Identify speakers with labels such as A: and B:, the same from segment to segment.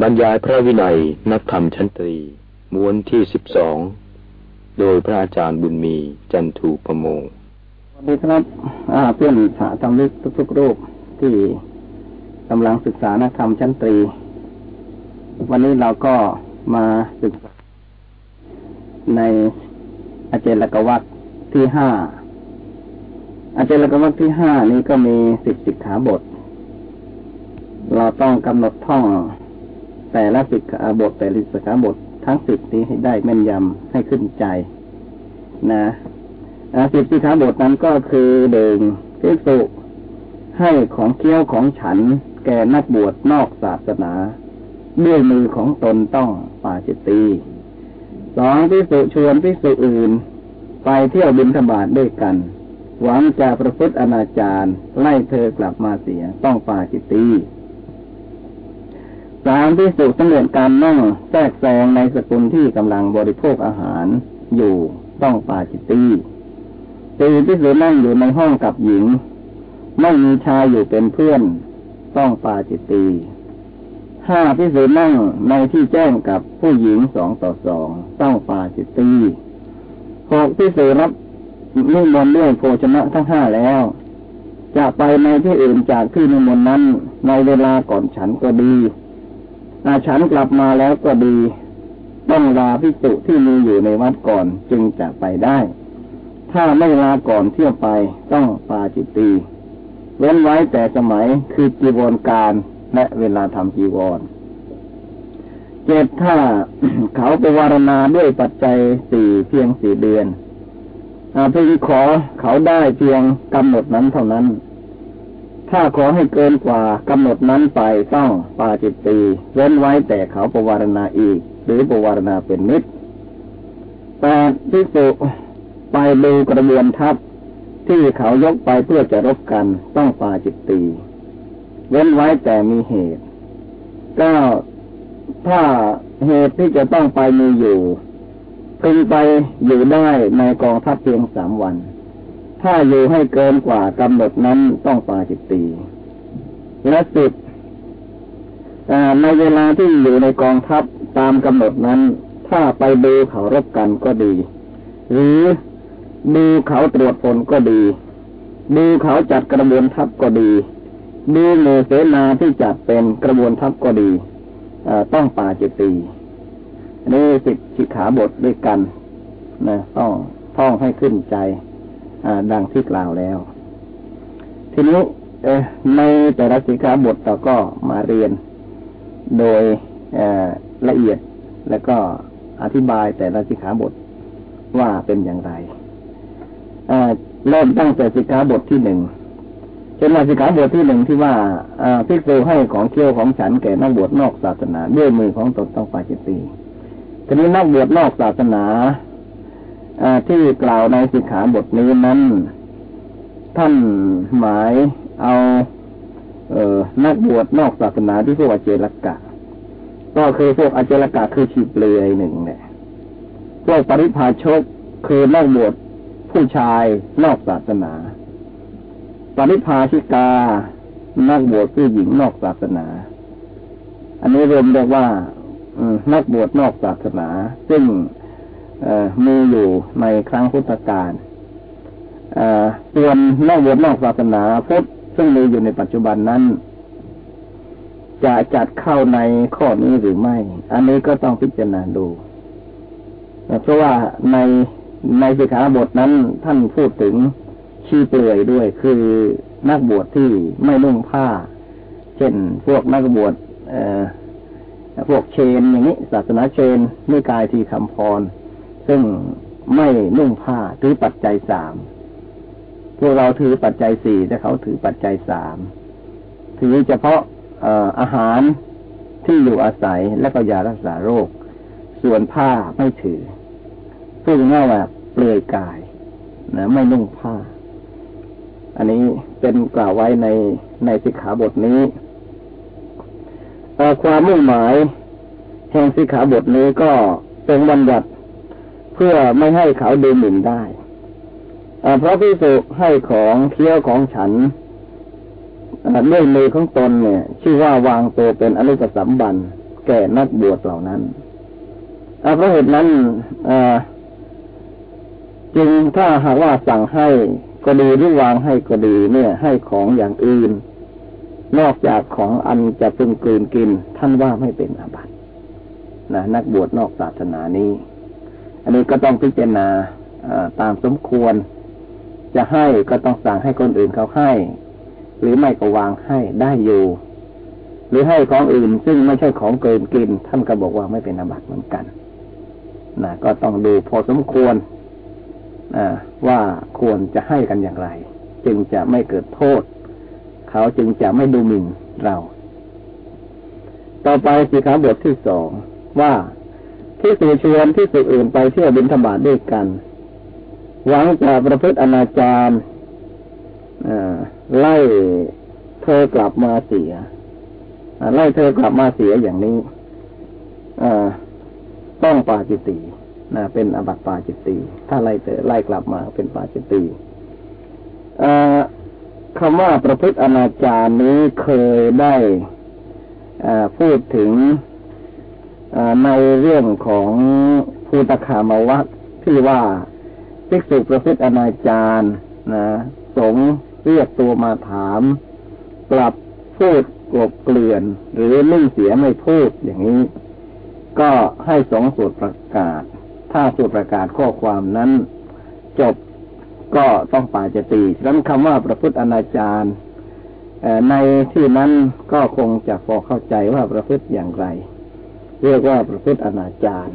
A: บรรยายพระวินัยนักธรรมชั้นตรี ม้วนที่สิบสองโดยพระอาจารย์บุญมีจันทูปโมง
B: สวัสดีครับเพื่อนสาธรรมลึกทุกๆรูปที่กำลังศึกษานักธรรมชั้นตรี วันนี้เราก็มาศึกษาในอาเจลกวัตที่ห้าอาเจลกวัตที่ห้านี้ก็มีสิบสิกขาบท เราต้องกำหนดท่อง แต่ละสิกขาบทแต่ละสิกขาบททั้งสิบนี้ให้ได้แม่นยำให้ขึ้นใจ นะสิบสิกขาบทนั้นก็คือเดิงพิสุให้ของเคี้ยวของฉัน แก่นักบวชนอกศาสนา ด้วยมือของตนต้องปาจิตตีสองพิสุชวนพิสุอื่น ไปเที่ยวบินธบาตด้วยกัน หวังจะประพฤติอนาจารไล่เธอกลับมาเสียต้องปาจิตตี สามพิสุสำเร็จการนั่งแทรกแซงในสกุลที่กำลังบริโภคอาหารอยู่ต้องปาจิตตีสี่พิสุนั่งอยู่ในห้องกับหญิง ไม่มีชายอยู่เป็นเพื่อน ต้องปาจิตตีห้าพิสุนั่งในที่แจ้งกับผู้หญิงสองต่อสองต้องปาจิตตีหกพิสุรับนิมนต์ด้วยโภชนะทั้งห้าแล้ว จะไปในที่อื่นจากที่นิมนต์นั้น ในเวลาก่อนฉันก็ดี อาฉันกลับมาแล้วก็ดี ต้องลาพิสุที่มีอยู่ในวัดก่อนจึงจะไปได้ ถ้าไม่ลาก่อนเที่ยวไปต้องปาจิตตีเว้นไว้แต่สมัยคือจีวรการและเวลาทำจีวร เจ็ดถ้าเขาไปวารณาด้วยปัจจัยสี่เพียงสี่เดือนเพียงขอเขาได้เพียงกำหนดนั้นเท่านั้น ถ้าขอให้เกินกว่ากำหนดนั้นไปต้องปาจิตตีเว้นไว้แต่เขาประวารณาอีก หรือประวารณาเป็นนิดแปดพิสุไปดูกระบวนทัพที่เขายกไปเพื่อจะรบกันต้องปาจิตตีเว้นไว้แต่มีเหตุก็ถ้าเหตุที่จะต้องไปมีอยู่พึงไปอยู่ได้ในกองทัพเพียงสามวัน ถ้าอยู่ให้เกินกว่ากำหนดนั้นต้องปาจิตตีและสิบในเวลาที่อยู่ในกองทัพตามกำหนดนั้น ถ้าไปดูเขารบกันก็ดี หรือดูเขาตรวจผลก็ดี ดูเขาจัดกระบวนทัพก็ดี ดูเมือเสนาที่จัดเป็นกระบวนทัพก็ดีต้องปาจิตตีนี่สิบชิขาบทด้วยกันนะต้องท่องให้ขึ้นใจ ดังที่กล่าวแล้ว ทีนี้ในแต่ละสิกขาบทเราก็มาเรียนโดยละเอียดแล้วก็อธิบายแต่ละสิกขาบทว่าเป็นอย่างไรเริ่มตั้งแต่สิกขาบทที่หนึ่งเช่นว่าสิกขาบทที่หนึ่งที่ว่าพิกษุให้ของเคี้ยวของฉันแก่นักบวชนอกศาสนา ด้วยมือของตนต้องปาจิตตีทีนี้นักบวชนอกศาสนา ที่กล่าวในสิกขาบทนี้นั้น ท่านหมายเอาเออนักบวชนอกศาสนาที่พวกอเจรกะ ก็คือพวกอเจรกะคือชีเปลือยหนึ่งเนี่ยพวกปริพาชกคือนักบวชผู้ชายนอกศาสนา ปริพาชิกา นักบวชผู้หญิงนอกศาสนา อันนี้รวมเรียกว่านักบวชนอกศาสนา ซึ่ง มีอยู่ในครั้งพุทธกาลส่วนนอกบวชนอกศาสนาพุทธซึ่งมีอยู่ในปัจจุบันนั้น จะจัดเข้าในข้อนี้หรือไม่ อันนี้ก็ต้องพิจารณาดูเพราะว่าในในสิกขาบทนั้นท่านพูดถึงชีเปลือยด้วย คือนักบวชที่ไม่นุ่งผ้า เช่นพวกนักบวชพวกเชนอย่างนี้ ศาสนาเชนนิกายทีคำพร ซึ่งไม่นุ่งผ้าถือปัจจัยสามพวกเราถือปัจจัยสี่แต่เขาถือปัจจัยสามถือเฉพาะอาหารที่อยู่อาศัยและก็ยารักษาโรค ส่วนผ้าไม่ถือพูดง่ายว่าเปลือยกายนะไม่นุ่งผ้า อันนี้เป็นกล่าวไว้ในในสิกขาบทนี้ความมุ่งหมายแห่งสิกขาบทนี้ก็เป็นบัญญัติ เพื่อไม่ให้เขาดูหมิ่นได้เพราะพิสุให้ของเคี้ยวของฉันด้วยมือของตนเนี่ย ชื่อว่าวางตัวเป็นอนุปสัมบันแก่นักบวชเหล่านั้นเพราะเหตุนั้นจึงถ้าหากว่าสั่งให้ก็ดีหรือวางให้ก็ดีเนี่ย ให้ของอย่างอื่น นอกจากของอันจะเพึงกลืนกิน ท่านว่าไม่เป็นอาบัตินะนักบวชนอกศาสนานี้ อันนี้ก็ต้องพิจารณาตามสมควร จะให้ก็ต้องสั่งให้คนอื่นเขาให้ หรือไม่ก็วางให้ได้อยู่ หรือให้ของอื่นซึ่งไม่ใช่ของเกินกิน ท่านก็บอกว่าไม่เป็นอาบัติเหมือนกันนะก็ต้องดูพอสมควรว่าควรจะให้กันอย่างไร จึงจะไม่เกิดโทษ เขาจึงจะไม่ดูหมิ่นเรา ต่อไปสิครับบทที่สองว่า ที่สื่อชวนที่สื่ออื่นไปเที่ยวบินธบาตด้วยกัน หวังจะประพฤติอนาจารไล่เธอกลับมาเสียไล่เธอกลับมาเสียอย่างนี้ต้องปาจิตตินะเป็นอบัตปาจิตติถ้าไล่เธอไล่กลับมาเป็นปาจิตติคำว่าประพฤติอนาจารนี้เคยได้พูดถึง ในเรื่องของภูตคามวัตที่ว่าภิกษุประพฤติอนาจารนะสงเรียกตัวมาถาม กลับพูดกลบเกลื่อน หรือนิ่งเสียไม่พูดอย่างนี้ ก็ให้สงสูตรประกาศ ถ้าสูตรประกาศข้อความนั้น จบก็ต้องป่าจะตีฉะนั้นคำว่าประพฤติอนาจารในที่นั้นก็คงจะพอเข้าใจว่าประพฤติอย่างไร เรียกว่าประพฤติอนาจาร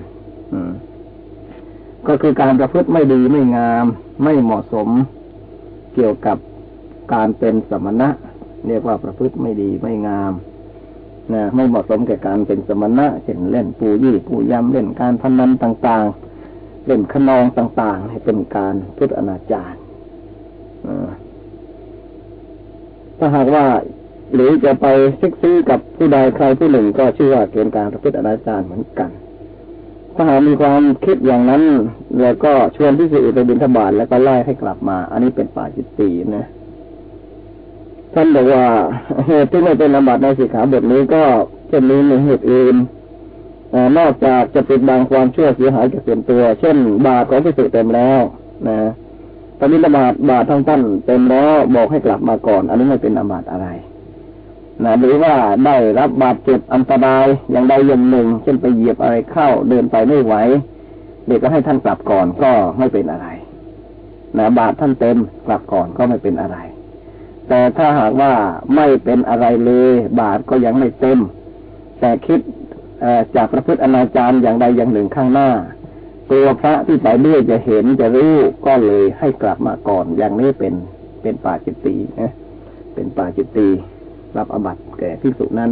B: ก็คือการประพฤติไม่ดีไม่งาม ไม่เหมาะสมเกี่ยวกับการเป็นสมณะ เรียกว่าประพฤติไม่ดีไม่งามนะไม่เหมาะสมแก่การเป็นสมณะเช่นเล่นปูยี่ปูยำเล่นการพนันต่าง ๆ เล่นขนองต่างๆให้เป็นการพุทธอนาจารถ้าหากว่า หรือจะไปซิกซีกับผู้ใดใครผู้หนึ่งก็ชื่อว่าเกินการประพฤติอนาจารเหมือนกัน ถ้าหากมีความคิดอย่างนั้น แล้วก็ชวนที่สื่ไปบินทบาทแล้วก็ไล่ให้กลับมา อันนี้เป็นป่าจิตตีนะท่านบอกว่าเหตุที่ไม่เป็นลำบากในสิกขาบทนี้ก็จะมีในเหตุอื่นนอกจากจะปิดบังความชั่วเสียหายกับส่วนตัว เช่น บาทของพิสุเต็มแล้วนะตอนนี้ละบาทบาททั้งตั้นเต็มแล้วบอกให้กลับมาก่อน อันนี้ไม่เป็นอาบัติอะไร นะหรือว่าได้รับบาดเจ็บอันตรายอย่างใดอย่างหนึ่ง เช่นไปเหยียบอะไรเข้าเดินไปไม่ไหวเด็กก็ให้ท่านกลับก่อนก็ไม่เป็นอะไรนะบาดท่านเต็มกลับก่อนก็ไม่เป็นอะไร แต่ถ้าหากว่าไม่เป็นอะไรเลย บาดก็ยังไม่เต็ม แต่คิดจากประพฤติอนาจารอย่างใดอย่างหนึ่งข้างหน้า ตัวพระที่ไปด้วยจะเห็นจะรู้ก็เลยให้กลับมาก่อนอย่างนี้เป็นเป็นป่าจิตตีนะเป็นป่าจิตตี รับอบัตแก่พิสุนั้น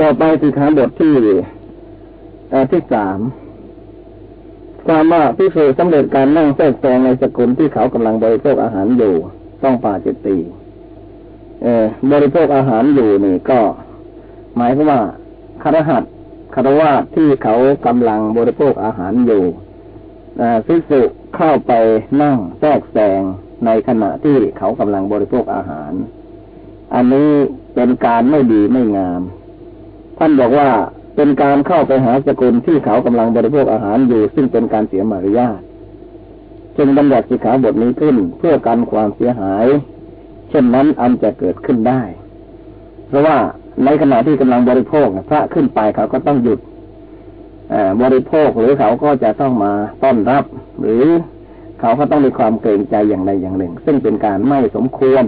B: ต่อไปสิขาบทที่ที่สามความว่าพิสุสำเร็จการนั่งแทรกแซงในสกุลที่เขากำลังบริโภคอาหารอยู่ ต้องป่าจิตตีเออบริโภคอาหารอยู่นี่ก็ หมายความว่าคารหัสคารวะที่เขากำลังบริโภคอาหารอยู่พิสุเข้าไปนั่งแทรกแซงในขณะที่เขากำลังบริโภคอาหาร อันนี้เป็นการไม่ดีไม่งาม ท่านบอกว่าเป็นการเข้าไปหาสกุลที่เขากำลังบริโภคอาหารอยู่ ซึ่งเป็นการเสียมารยาทจึงบัญญัติสิขาบทนี้ขึ้นเพื่อกันความเสียหาย เช่นนั้นอันจะเกิดขึ้นได้ เพราะว่าในขณะที่กำลังบริโภคพระขึ้นไปเขาก็ต้องหยุดบริโภคหรือเขาก็จะต้องมาต้อนรับ หรือเขาก็ต้องมีความเกรงใจอย่างใดอย่างหนึ่ง ซึ่งเป็นการไม่สมควร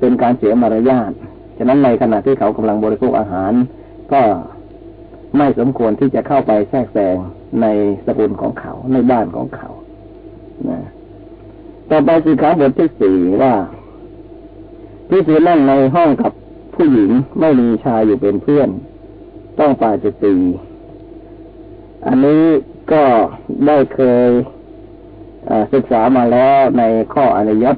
B: เป็นการเสียมารยาท ฉะนั้นในขณะที่เขากำลังบริโภคอาหาร ก็ไม่สมควรที่จะเข้าไปแทรกแซงในสกุลของเขาในบ้านของเขา นะต่อไปสิขาบทที่สี่ว่าที่สือนั่งในห้องกับผู้หญิงไม่มีชายอยู่เป็นเพื่อน ต้องปาจิตีอันนี้ก็ได้เคยศึกษามาแล้วในข้ออนุยัต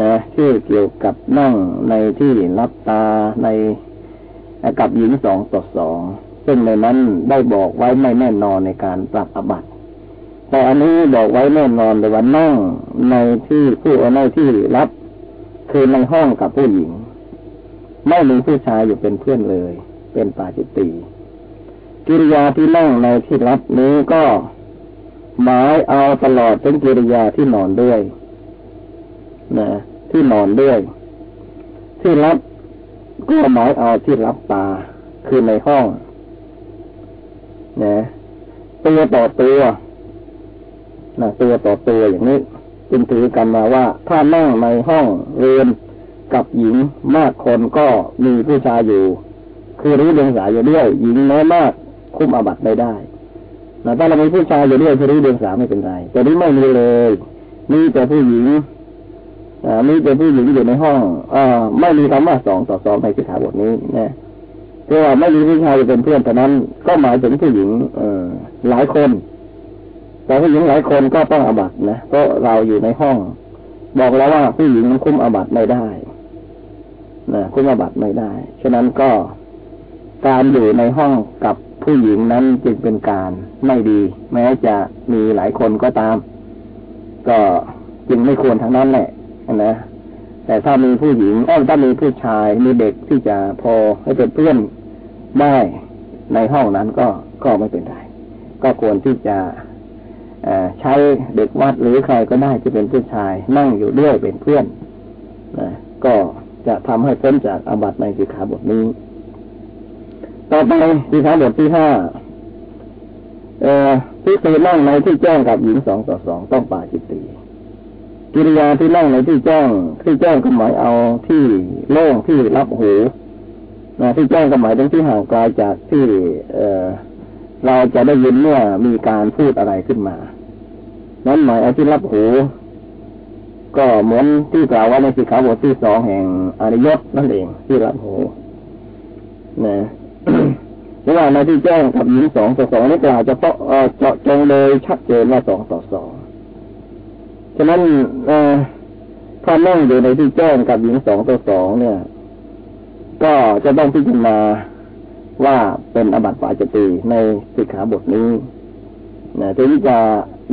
B: นะที่เกี่ยวกับนั่งในที่รับตาในกับหญิงสองต่อสองซึ่งในนั้นได้บอกไว้ไม่แน่นอนในการปรับอบัตแต่อันนี้บอกไว้แน่นอนเลยว่านั่งในที่ผู้ในที่รับ คือในห้องกับผู้หญิง ไม่มีผู้ชายอยู่เป็นเพื่อนเลย เป็นปาจิตตีกิริยาที่นั่งในที่รับนี้ก็หมายเอาตลอดเป็นกิริยาที่นอนด้วย นะที่นอนด้วย ที่รับก็หมายเอาที่รับตาคือในห้องนะตัวต่อตัวนะตัวต่อตัวอย่างนี้จึงถือกันมาว่า ถ้านั่งในห้องเรียนกับหญิงมากคนก็มีผู้ชายอยู่ คือรู้เรื่องสายอยู่ด้วย หญิงน้อยมากคุมอาบัตไม่ได้นะถ้าเรามีผู้ชายอยู่ด้วยคือรู้เรื่องสาไม่เป็นไรแต่นี้ไม่มีเลยมีแต่ผู้หญิง อ่ามีแต่ผู้หญิงอยู่ในห้องอ่าไม่มีคำว่าสองต่อสองในสิกขาบทนี้นะเพราะว่าไม่มีผู้ชายเป็นเพื่อนเท่านั้น ก็หมายถึงผู้หญิง เออหลายคน แต่ผู้หญิงหลายคนก็ต้องอาบัตนะเพราะเราอยู่ในห้อง บอกแล้วว่าผู้หญิงมันคุ้มอาบัตไม่ได้นะคุ้มอาบัตไม่ได้ ฉะนั้นก็การอยู่ในห้องกับผู้หญิงนั้นจึงเป็นการไม่ดี แม้จะมีหลายคนก็ตาม ก็จึงไม่ควรทั้งนั้นแหละ นะแต่ถ้ามีผู้หญิงอ้อถ้ามีผู้ชายมีเด็กที่จะพอให้เป็นเพื่อนได้ในห้องนั้นก็ก็ไม่เป็นไรก็ควรที่จะใช้เด็กวัดหรือใครก็ได้ที่เป็นผู้ชาย นั่งอยู่ด้วยเป็นเพื่อนนะก็จะทำให้พ้นจากอาบัติในสิกขาบทนี้ ต่อไปสิกขาบทที่ห้าเอ่อที่เคยนั่งในที่แจ้งกับหญิงสองต่อสองต้องป่าจิตตี กิริยาที่นั่งในที่แจ้งที่แจ้งก็หมายเอาที่โล่งที่รับหูนะที่แจ้งก็หมายถึงที่ห่างไกลจากที่ เออเราจะได้ยินเมื่อมีการพูดอะไรขึ้นมา นั้นหมายเอาที่รับหู ก็เหมือนที่กล่าวไว่าในสิกขาบทที่สองแห่งอริยศนั่นเองที่รับหูนะเพราะว่าในที่แจ้งกับหญิงสองต่อสองนี่กล่าวจะเพาะเจาะจงเลยชัดเจนว่าสองต่อสอง ฉะนั้นถ้านั่งอยู่ในที่แจ้งกับหญิงสองต่อสองเนี่ย ก็จะต้องพิจารณาว่าเป็นอบัติปาจติในสิกขาบทนี้นะถึงจะ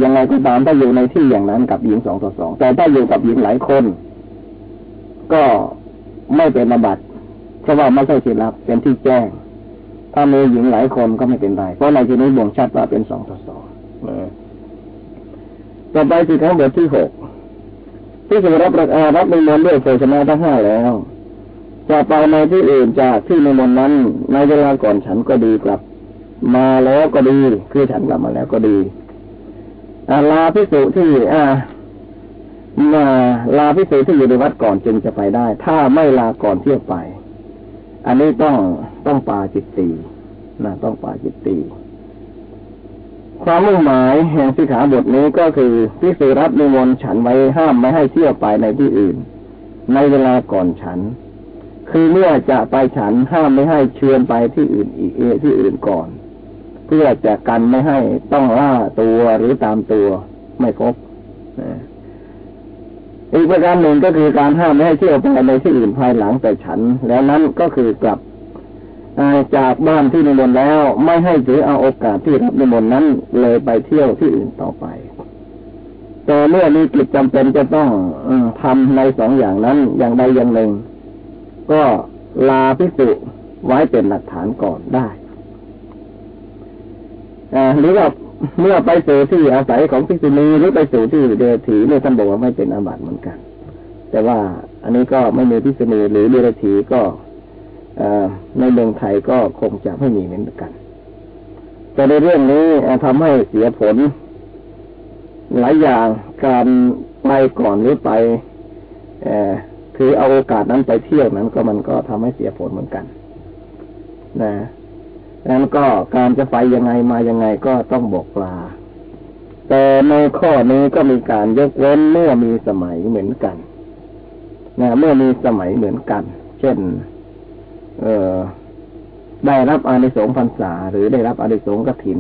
B: ยังไงก็ตามถ้าอยู่ในที่อย่างนั้นกับหญิงสองต่อสองแต่ถ้าอยู่กับหญิงหลายคน ก็ไม่เป็นอบัติเพราะว่าไม่ใช่ที่รับเป็นที่แจ้ง ถ้ามีหญิงหลายคนก็ไม่เป็นไรเพราะในที่นี้บ่งชัดว่าเป็นสองต่อสอง ต่อไปสิขาบทที่หกที่สรับประอารับในมนด้วยโภชนะทั้งห้าแล้วจะไปในที่อื่นจากที่ในมนนั้น ในเวลาก่อนฉันก็ดีกลับ มาแล้วก็ดีคือฉันกลับมาแล้วก็ดีอาลาพิสุที่อ่ามาลาพิสุที่อยู่ในวัดก่อนจึงจะไปได้ ถ้าไม่ลาก่อนเที่ยวไป อันนี้ต้องต้องปาจิตตีนะต้องปาจิตตี ความมุ่งหมายแห่งสิกขาบทนี้ก็คือพิสุรับนิมนต์ฉันไว้ห้ามไม่ให้เที่ยวไปในที่อื่น ในเวลาก่อนฉัน คือเมื่อจะไปฉันห้ามไม่ให้เชิญไปที่อื่นอีกที่อื่นก่อน เพื่อจะกันไม่ให้ต้องล่าตัวหรือตามตัวไม่พบอีกประการหนึ่งก็คือการห้ามไม่ให้เที่ยวไปในที่อื่นภายหลังแต่ฉัน แล้วนั้นก็คือกลับ จากบ้านที่นิมนต์แล้ว ไม่ให้ถือเอาโอกาสที่รับนิมนต์นั้นเลยไปเที่ยวที่อื่นต่อไป แต่เมื่อมีกิจจำเป็นจะต้องอทำในสองอย่างนั้นอย่างใดอย่างหนึ่ง ก็ลาพิสุไว้เป็นหลักฐานก่อนได้หรือว่าเมื่อไปสู่ที่อาศัยของพิสุณีหรือไปสู่ที่เดถีเนี่ยท่านบอกว่าไม่เป็นอาบัติเหมือนกัน แต่ว่าอันนี้ก็ไม่มีพิสุณีหรือเดถีก็ ในเมืองไทยก็คงจะไม่มีเหมือนกัน แต่ในเรื่องนี้ทำให้เสียผล หลายอย่างการไปก่อนหรือไปคือเอาโอกาสนั้นไปเที่ยวนั้น ก็มันก็ทำให้เสียผลเหมือนกัน นะนั้นก็การจะไปยังไงมายังไงก็ต้องบอกลา แต่ในข้อนี้ก็มีการยกเว้นเมื่อมีสมัยเหมือนกันนะเมื่อมีสมัยเหมือนกัน เช่น เออได้รับอานิสงส์พรรษา หรือได้รับอานิสงส์กถิน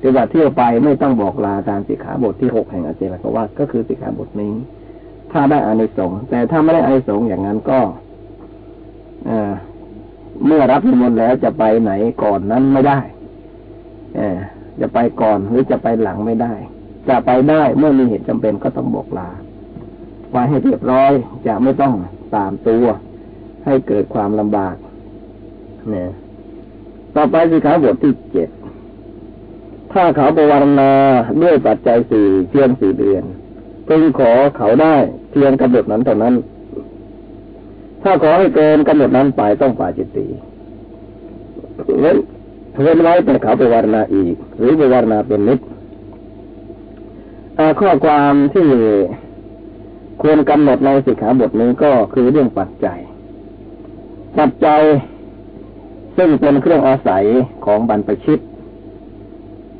B: ถือว่าเที่ยวไปไม่ต้องบอกลาตามสิกขาบทที่หกแห่งอาเจรกว่าก็คือสิกขาบทนี้ ถ้าได้อานิสงส์แต่ถ้าไม่ได้อานิสงส์อย่างนั้นก็เอเมื่อรับนิมนต์แล้วจะไปไหนก่อนนั้นไม่ได้เอจะไปก่อนหรือจะไปหลังไม่ได้ จะไปได้เมื่อมีเหตุจำเป็นก็ต้องบอกลาไว้ให้เรียบร้อยจะไม่ต้องตามตัว ให้เกิดความลำบาก เนี่ยต่อไปสิขาบทที่เจ็ดถ้าเขาไปวารณาด้วยปัจจัยสี่เพียงสี่เดือนพึงขอเขาได้เพียงกำหนดนั้นเท่านั้น ถ้าขอให้เกินกำหนดนั้นไปต้องปาจิตตีเว้นเว้นไว้แต่เขาไปวารณาอีก หรือไปวารณาเป็นนิดข้อความที่ควรกำหนดในสิกขาบทนี้ก็คือเรื่องปัจจัย ปัจจัย ซึ่งเป็นเครื่องอาศัยของบรรพชิต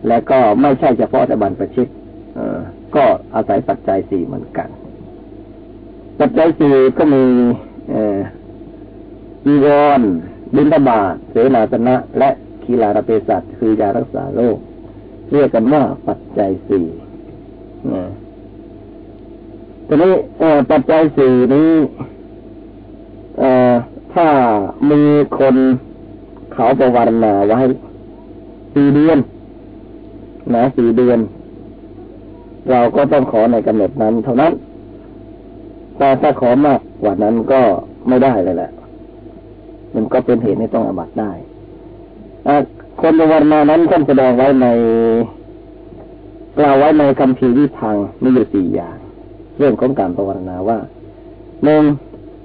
B: และก็ไม่ใช่เฉพาะแต่บรรพชิตก็อาศัยปัจจัยสี่เหมือนกัน ปัจจัยสี่ก็มีอีวอนบินทบาทเสนาสนะ และคีลาระเปสัตคือยารักษาโรคเรียกกันว่าปัจจัยสี่ทีนี้ปัจจัยสี่นี้ถ้ามีคน เขาประวรณาไว้สี่เดือนนะสี่เดือน เราก็ต้องขอในกำหนดนั้นเท่านั้นแต่ถ้าขอมากกว่านั้นก็ไม่ได้เลยแหละ มันก็เป็นเหตุให้ต้องอบัตได้คนประวรณานั้นท่านแสดงไว้ในกล่าวไว้ในคำพีวิพังมีอยู่สี่อย่าง เรื่องของการประวรณาว่าหนึ่ง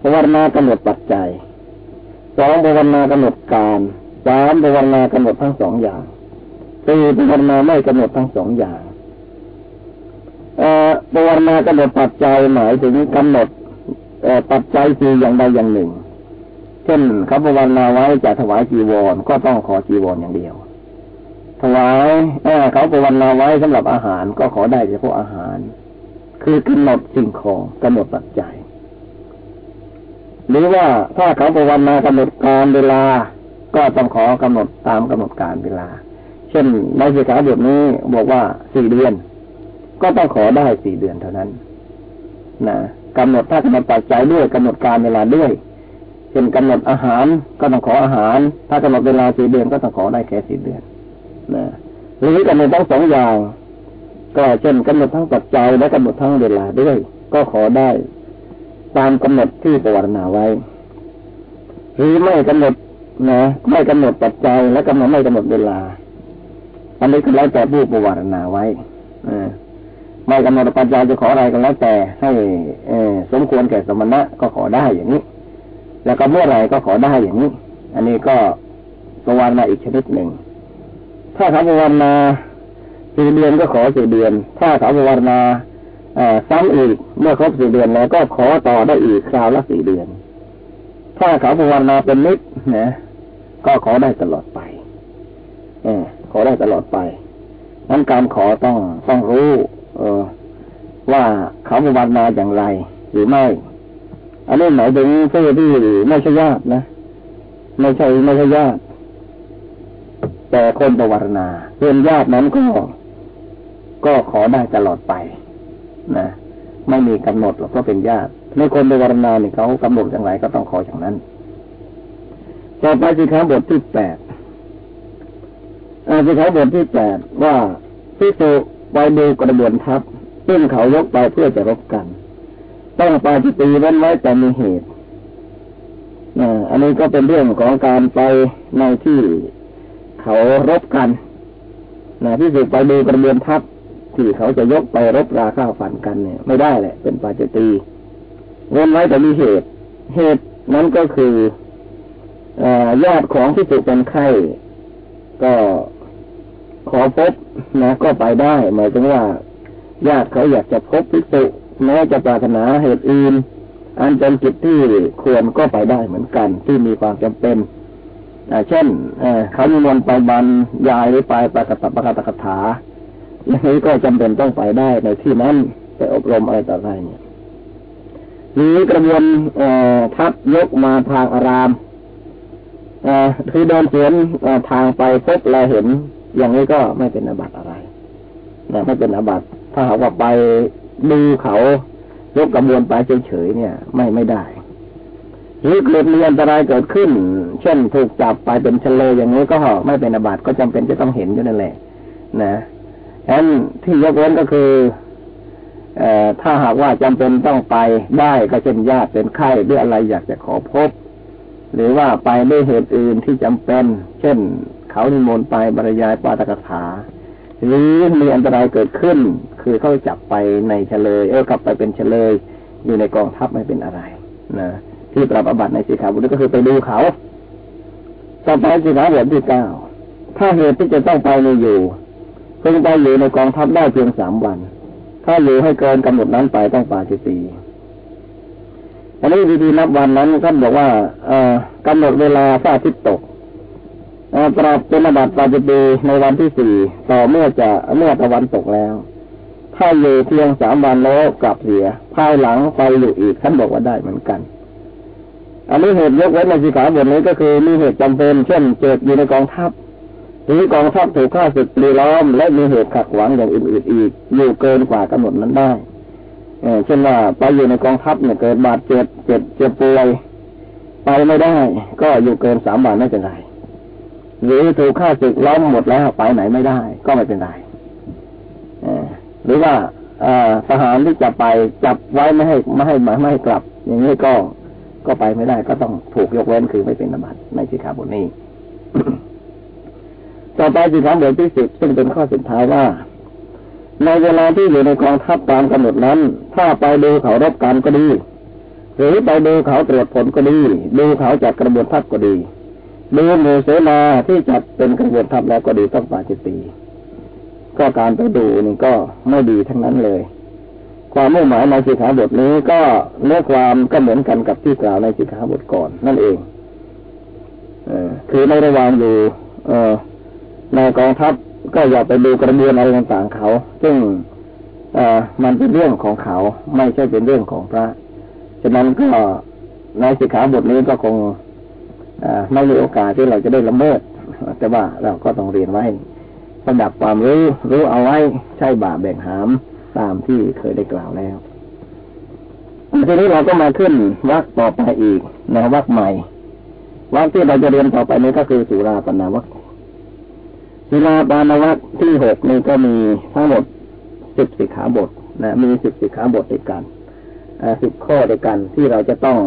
B: ประวรณากำหนดปัจจัย สองประวรณากำหนดการสามประวรณากำหนดทั้งสองอย่างสี่ประวรณาไม่กำหนดทั้งสองอย่างประวรณากำหนดปัจจัยหมายถึงกำหนดปัจจัยคืออย่างใดอย่างหนึ่ง เช่นเขาประวรณาไว้จะถวายจีวรก็ต้องขอจีวรอย่างเดียว ถวายเขาประวันนาไว้สำหรับอาหารก็ขอได้เฉพาะอาหาร คือกำหนดสิ่งของกำหนดปัจจัย หรือว่าถ้าเขาประวันากำหนดการเวลา ก็ต้องขอกำหนดตามกำหนดการเวลา เช่นในสิกขาบทนี้บอกว่าสี่เดือน ก็ต้องขอได้สี่เดือนเท่านั้นนะกำหนดถ้ากำหนดปัจจัยด้วยกำหนดการเวลาด้วยเช่นกำหนดอาหารก็ต้องขออาหาร ถ้ากำหนดเวลาสี่เดือนก็ต้องขอได้แค่สี่เดือนนะหรือกำหนดทั้งสองอย่าง ก็เช่นกำหนดทั้งปัจจัยและกำหนดทั้งเวลาด้วย ก็ขอได้ ตามกำหนดที่ประวัตินาไว้ หรือไม่กำหนดนะไม่กำหนดปัจจัยและกำหนดไม่กำหนดเวลา อันนี้ก็แล้วแต่ผู้ประวัตินาไว้อไม่กำหนดปัจจัยจะขออะไรก็แล้วแต่ให้เอสมควรแก่สมณะก็ขอได้อย่างนี้ แล้วก็เมื่อไรก็ขอได้อย่างนี้ อันนี้ก็ประวัตินาอีกชนิดหนึ่ง ถ้าเขาภาวนาสี่เดือนก็ขอสี่เดือน ถ้าเขาภาวนา ซ้ำอีกเมื่อครบสี่เดือนแล้วก็ขอต่อได้อีกคราวละสี่เดือน ถ้าเขาภาวนาเป็นนิดนะก็ขอได้ตลอดไปเอขอได้ตลอดไปนั้นการขอต้องต้องรู้ เออ ว่าเขาภาวนาอย่างไร หรือไม่อันนี้หมายถึงเพื่อที่ไม่ใช่ญาตินะไม่ใช่ไม่ใช่ญาติแต่คนประวารณาเพื่อนญาตินั้นก็ก็ขอได้ตลอดไป นะไม่มีกำหนดหรอกก็เป็นญาติในคนประวรณาเนี่ยเขากำหนดอย่างไรก็ต้องขออย่างนั้น ต่อไปสิครับบทที่แปดสิครับบทที่แปดว่าพิสุไปดูกระบวนทัพซึ่งเขายกไปเพื่อจะรบกัน ต้องปาจิตีเว้นไว้แต่มีเหตุอันนี้ก็เป็นเรื่องของการไปในที่เขารบกันนะที่สุไปดูกระบียนทัพ ที่เขาจะยกไปรบราข้าวฟันกันเนี่ย ไม่ได้แหละ เป็นปาจิตีเว้นไว้แต่มีเหตุ เหตุนั้นก็คือญาติของที่สุดเป็นไข้ก็ขอพบนะก็ไปได้ หมายถึงว่าญาติเขาอยากจะพบพิสุแม้จะปรารถนาเหตุอื่น อันเป็นกิจที่ควรก็ไปได้เหมือนกัน ที่มีความจำเป็นเช่นเขามีมนไปบรรยายหรือไปประกาศประกาศคาถา อย่างนี้ก็จำเป็นต้องไปได้ในที่นั้นไปอบรมอะไรต่ออะไรเนี่ยหรือกระบวนทัพยกมาทางอารามคือเดินเสียนทางไปพบและเห็น อย่างนี้ก็ไม่เป็นอาบัติอะไรนะไม่เป็นอาบัติถ้าหากว่าไปดูเขายกกระบวนไปเฉยๆเนี่ย ไม่ไม่ได้หรือเกิดมีอันตรายเกิดขึ้น เช่นถูกจับไปเป็นเฉลยอย่างนี้ก็ไม่เป็นอาบัติก็จำเป็นจะต้องเห็นอยู่นั่นแหละ นะ ฉะนั้นที่ยกเว้นก็คืออถ้าหากว่าจำเป็นต้องไปได้ก็เช่นญาติเป็นไข้หรืออะไรอยากจะขอพบ หรือว่าไปด้วยเหตุอื่นที่จำเป็น เช่น เขานิมนต์ไปบรรยายปาตกถา หรือมีอันตรายเกิดขึ้น คือเขาจับไปในเฉลย เออกลับไปเป็นเฉลย อยู่ในกองทัพไม่เป็นอะไรนะที่ปรับอบัติในสีขาบุตรก็คือไปดูเขาต่อไปสีขาบทที่เก้าถ้าเหตุที่จะต้องไปมีอยู่ เพิ่งไปอยู่ในกองทัพได้เพียงสามวัน ถ้าอยู่ให้เกินกำหนดนั้นไปต้องปาจิตีอันนี้วิธีนับวันนั้นท่านบอกว่า เอกำหนดเวลาพระอาทิตย์ตกปรับเป็นอบัติปาจิตีในวันที่สี่ต่อเมื่อจะเมื่อตะวันตกแล้วถ้าอยู่เพียงสามวันแล้วกลับเสีย ภายหลังไปอยู่อีกท่านบอกว่าได้เหมือนกัน อันนี้เหตุยกไว้ในสิขาบทนี้ก็คือมีเหตุจำเป็น เช่นเกิดอยู่ในกองทัพ หรือกองทัพถูกฆ่าศึกปลีล้อม และมีเหตุขัดขวางอย่างอื่นๆอีก อยู่เกินกว่ากำหนดนั้นได้เช่นว่าไปอยู่ในกองทัพเนี่ยเกิดบาดเจ็บเจ็บเจ็บป่วยไปไม่ได้ ก็อยู่เกินสามวันไม่เป็นไรหรือถูกฆ่าศึกล้อมหมดแล้วไปไหนไม่ได้ ก็ไม่เป็นไรหรือว่าทหารที่จะไปจับไว้ไม่ให้ไม่ให้มาไม่ให้กลับ อย่างนี้ก็ก็ไปไม่ได้ ก็ต้องถูกยกเว้นคือไม่เป็นนบัตในสิขาบทนี้ ต่อไปสิขาบทที่สิบซึ่งเป็นข้อสุดท้ายว่า ในเวลาที่อยู่ในกองทัพตามกำหนดนั้น ถ้าไปดูเขารบกันก็ดี หรือไปดูเขาตรวจผลก็ดี ดูเขาจัดกระบวนทัพก็ดี ดูหมู่เสนาที่จัดเป็นกระบวนทัพแล้วก็ดีต้องปาจิตีก็การไปดูนี่ก็ไม่ดีทั้งนั้นเลย ความมุ่งหมายในสิกขาบทนี้ก็เนื้อความก็เหมือนกันกับที่กล่าวในสิกขาบทก่อนนั่นเองเออคือในระหว่างอยู่ เออ ในกองทัพก็อย่าไปดูกระบวนอะไรต่างๆเขา ซึ่งมันเป็นเรื่องของเขา ไม่ใช่เป็นเรื่องของพระ ฉะนั้นก็ในสิกขาบทนี้ก็คงไม่มีโอกาสที่เราจะได้ละเมิด แต่ว่าเราก็ต้องเรียนไว้สำดับความรู้รู้เอาไว้ใช่บาแบ่งหามตามที่เคยได้กล่าวแล้วทีนี้เราก็มาขึ้นวักต่อไปอีกนะวักใหม่วักที่เราจะเรียนต่อไปนี้ก็คือสุราปนาวัก เวลาบานวัตที่หกนี่ก็มีทั้งหมดสิบสิกขาบทนะมีสิบสิกขาบทด้วยกันสิบข้อด้วยกันที่เราจะต้อง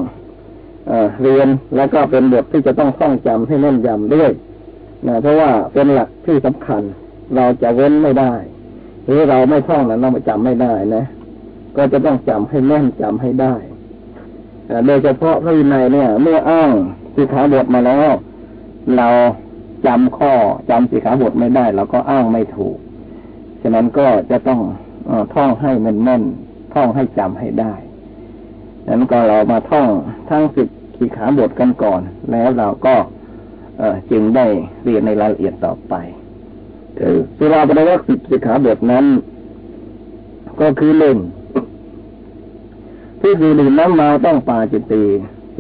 B: เอเรียนแล้วก็เป็นบทที่จะต้องท่องจำให้แน่นยำด้วยนะเพราะว่าเป็นหลักที่สำคัญ เราจะเว้นไม่ได้ หรือเราไม่ท่องนั้นเราจำไม่ได้นะ ก็จะต้องจำให้แน่นจำให้ได้โดยเฉพาะพระวินัยเนี่ย เมื่ออ้างสิกขาบทมาแล้วเรา จำข้อจำสิขาบทไม่ได้เราก็อ้างไม่ถูก ฉะนั้นก็จะต้องอท่องให้มันแน่น ท่องให้จำให้ได้ดังนั้นก็เรามาท่องทั้งสิบสิขาบทกันก่อน แล้วเราก็เอจึงได้เรียนในรายละเอียดต่อไปคือสุราปนวัคสิบสิขาบทนั้น ก็คือหนึ่งที่สูดื่มน้ำมาต้องปาจิตตี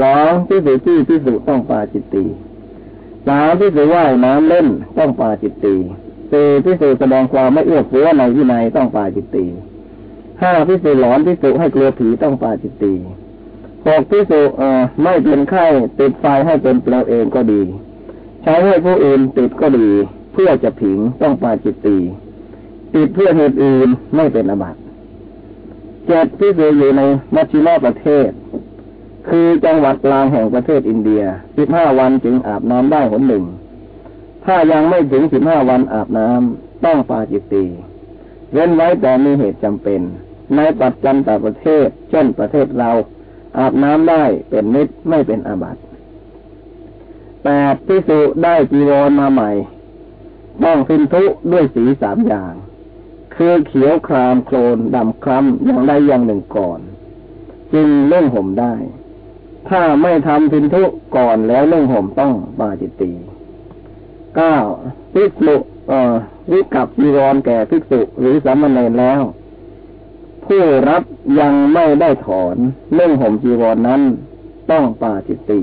B: สองที่สูที่ที่สุต้องปาจิตตี สามที่สุว่ายน้ำเล่นต้องปาจิตตีสี่ที่สุแสดงความไม่เอื้อเฟื้อในวินัยต้องปาจิตตีห้าที่สุหลอนที่สุให้กลัวผีต้องปาจิตตีหกที่สุเอ่อไม่เป็นไข้ติดไฟให้เป็นเปลวเองก็ดี ใช้ให้ผู้อื่นติดก็ดี เพื่อจะผิงต้องปาจิตตีติดเพื่อเหตุอื่นไม่เป็นอบัติเจ็ดที่สุอยู่ในมัชชิมาประเทศ คือจังหวัดลางแห่งประเทศอินเดียสิบห้าวันจึงอาบน้ำได้หนหนึ่ง ถ้ายังไม่ถึงสิบห้าวันอาบน้ำต้องปาจิตตีเว้นไว้แต่มีเหตุจำเป็น ในปัจจันตประเทศ เช่นประเทศเรา อาบน้ำได้เป็นนิดไม่เป็นอาบัติแปดพิสุได้จีวรมาใหม่ ต้องฟินทุด้วยสีสามอย่าง คือเขียวครามโคลนดำคล้ำอย่างใดอย่างหนึ่งก่อน จึงเล่งห่มได้ ถ้าไม่ทำพินทุก่อนแล้วเรื่องห่มต้องปาจิตตีเก้าภิกษุวิกับจีวรแก่ภิกษุหรือสามเณรแล้ว ผู้รับยังไม่ได้ถอนเรื่องห่มจีวรนนั้นต้องปาจิตตี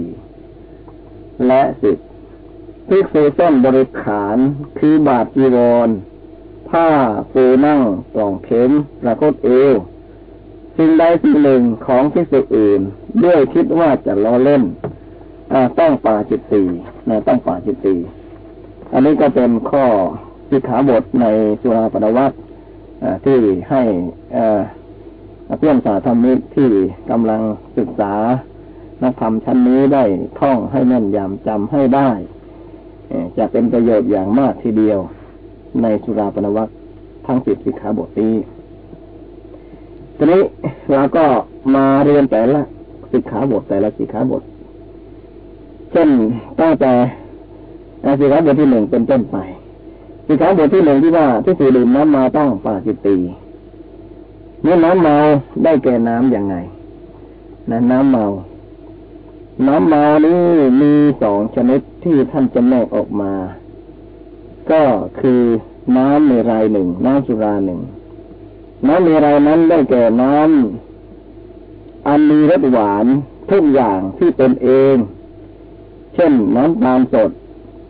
B: และสิบภิกษุส้นบริขารคือบาทจีวร ผ้าปูนั่งกล่องเข็มระคดเอว สิ่งใดสิ่งหนึ่งของที่สุอื่น ด้วยคิดว่าจะล้อเล่นต้องป่าจิตตีนะต้องป่าจิตตีอันนี้ก็เป็นข้อสิกขาบทในสุราปนวัตที่ให้เพื่อนสาธรรมิกที่กำลังศึกษานักธรรมชั้นนี้ได้ท่องให้แน่นยำจำให้ได้จะเป็นประโยชน์อย่างมากทีเดียวในสุราปนวัตทั้งสิบสิกขาบทนี้ ทีนี้เราก็มาเรียนแต่ละสิกขาบทแต่ละสิกขาบท เช่นตั้งแต่สิกขาบทที่หนึ่งเป็นต้นไป สิกขาบทที่หนึ่งที่ว่าที่สื่อดื่มน้ำมาตั้งปาจิตตีเมื่อน้ำเมาได้แก่น้ำอย่างไงนะน้ำเมา น้ำเมานี่มีสองชนิดที่ท่านจะแนกออกมา ก็คือน้ำเมรัยหนึ่งน้ำสุราหนึ่ง น้ำเมรัยนั้นได้แก่น้ำอันมีรสหวานทุกอย่างที่เป็นเอง เช่นน้ำตาลสด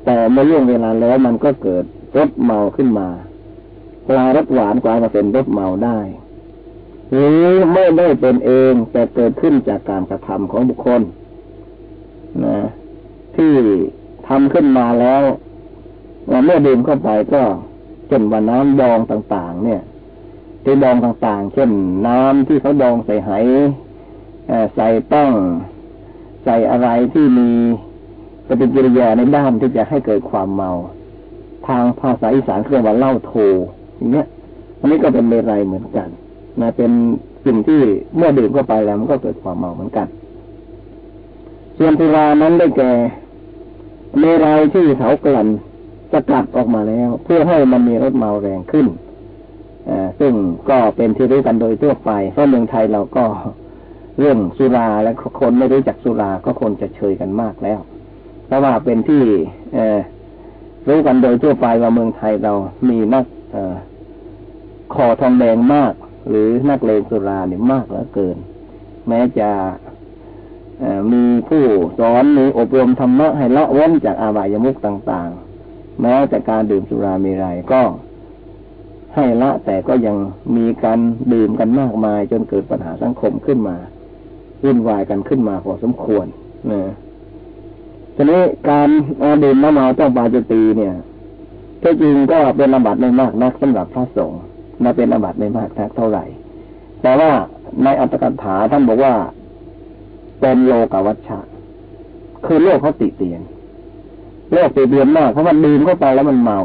B: แต่เมื่อล่วงเวลาแล้วมันก็เกิดรสเมาขึ้นมาปลายรสหวานกลายมาเป็นรสเมาได้ หรือไม่ได้เป็นเองแต่เกิดขึ้นจากการกระทำของบุคคลนะที่ทำขึ้นมาแล้วเมื่อดื่มเข้าไปก็เช่นว่าน้ำดองต่าง ๆ เนี่ย ที่ดองต่างๆ เช่นน้ำที่เขาดองใส่ไหใส่ต้องใส่อะไรที่มีปฏิกิริยาในด้านที่จะให้เกิดความเมา ทางภาษาอีสานเรียกว่าเล่าโทอย่างเงี้ยอันนี้ก็เป็นเมรัยเหมือนกันนะเป็นสิ่งที่เมื่อดื่มเข้าไปแล้วมันก็เกิดความเมาเหมือนกัน ส่วนสุรานั้นได้แก่เมรัยที่เขากลั่นจะกลับออกมาแล้ว เพื่อให้มันมีรสเมาแรงขึ้น ซึ่งก็เป็นที่รู้กันโดยทั่วไป เพราะเมืองไทยเราก็เรื่องสุราและคนไม่รู้จักสุราก็คนจะเชยกันมากแล้ว เพราะว่าเป็นที่รู้กันโดยทั่วไปว่าเมืองไทยเรามีนักคอทองแดงมาก หรือนักเลงสุราเนี่ยมากเหลือเกิน แม้จะมีผู้สอนมีอบรมธรรมะให้ละเว้นจากอาบายมุกต่าง ๆ แม้แต่การดื่มสุรามีไรก็ ให้ละแต่ก็ยังมีการดื่มกันมากมาย จนเกิดปัญหาสังคมขึ้นมาวุ่นวายกันขึ้นมาพอสมควรนะทีนี้การดื่มน้ำเมาต้องปาจตีเนี่ยที่จริงก็เป็นระบาดไม่มากนักสำหรับพระสงฆ์มาเป็นอบัติไม่มากนักเท่าไหร่ แต่ว่าในอัตถกถาท่านบอกว่าเป็นโลกวัชชะ คือโลกเขาติเตียนโลกติเตียนมากเพราะมันดื่มเข้าไปแล้วมันเมา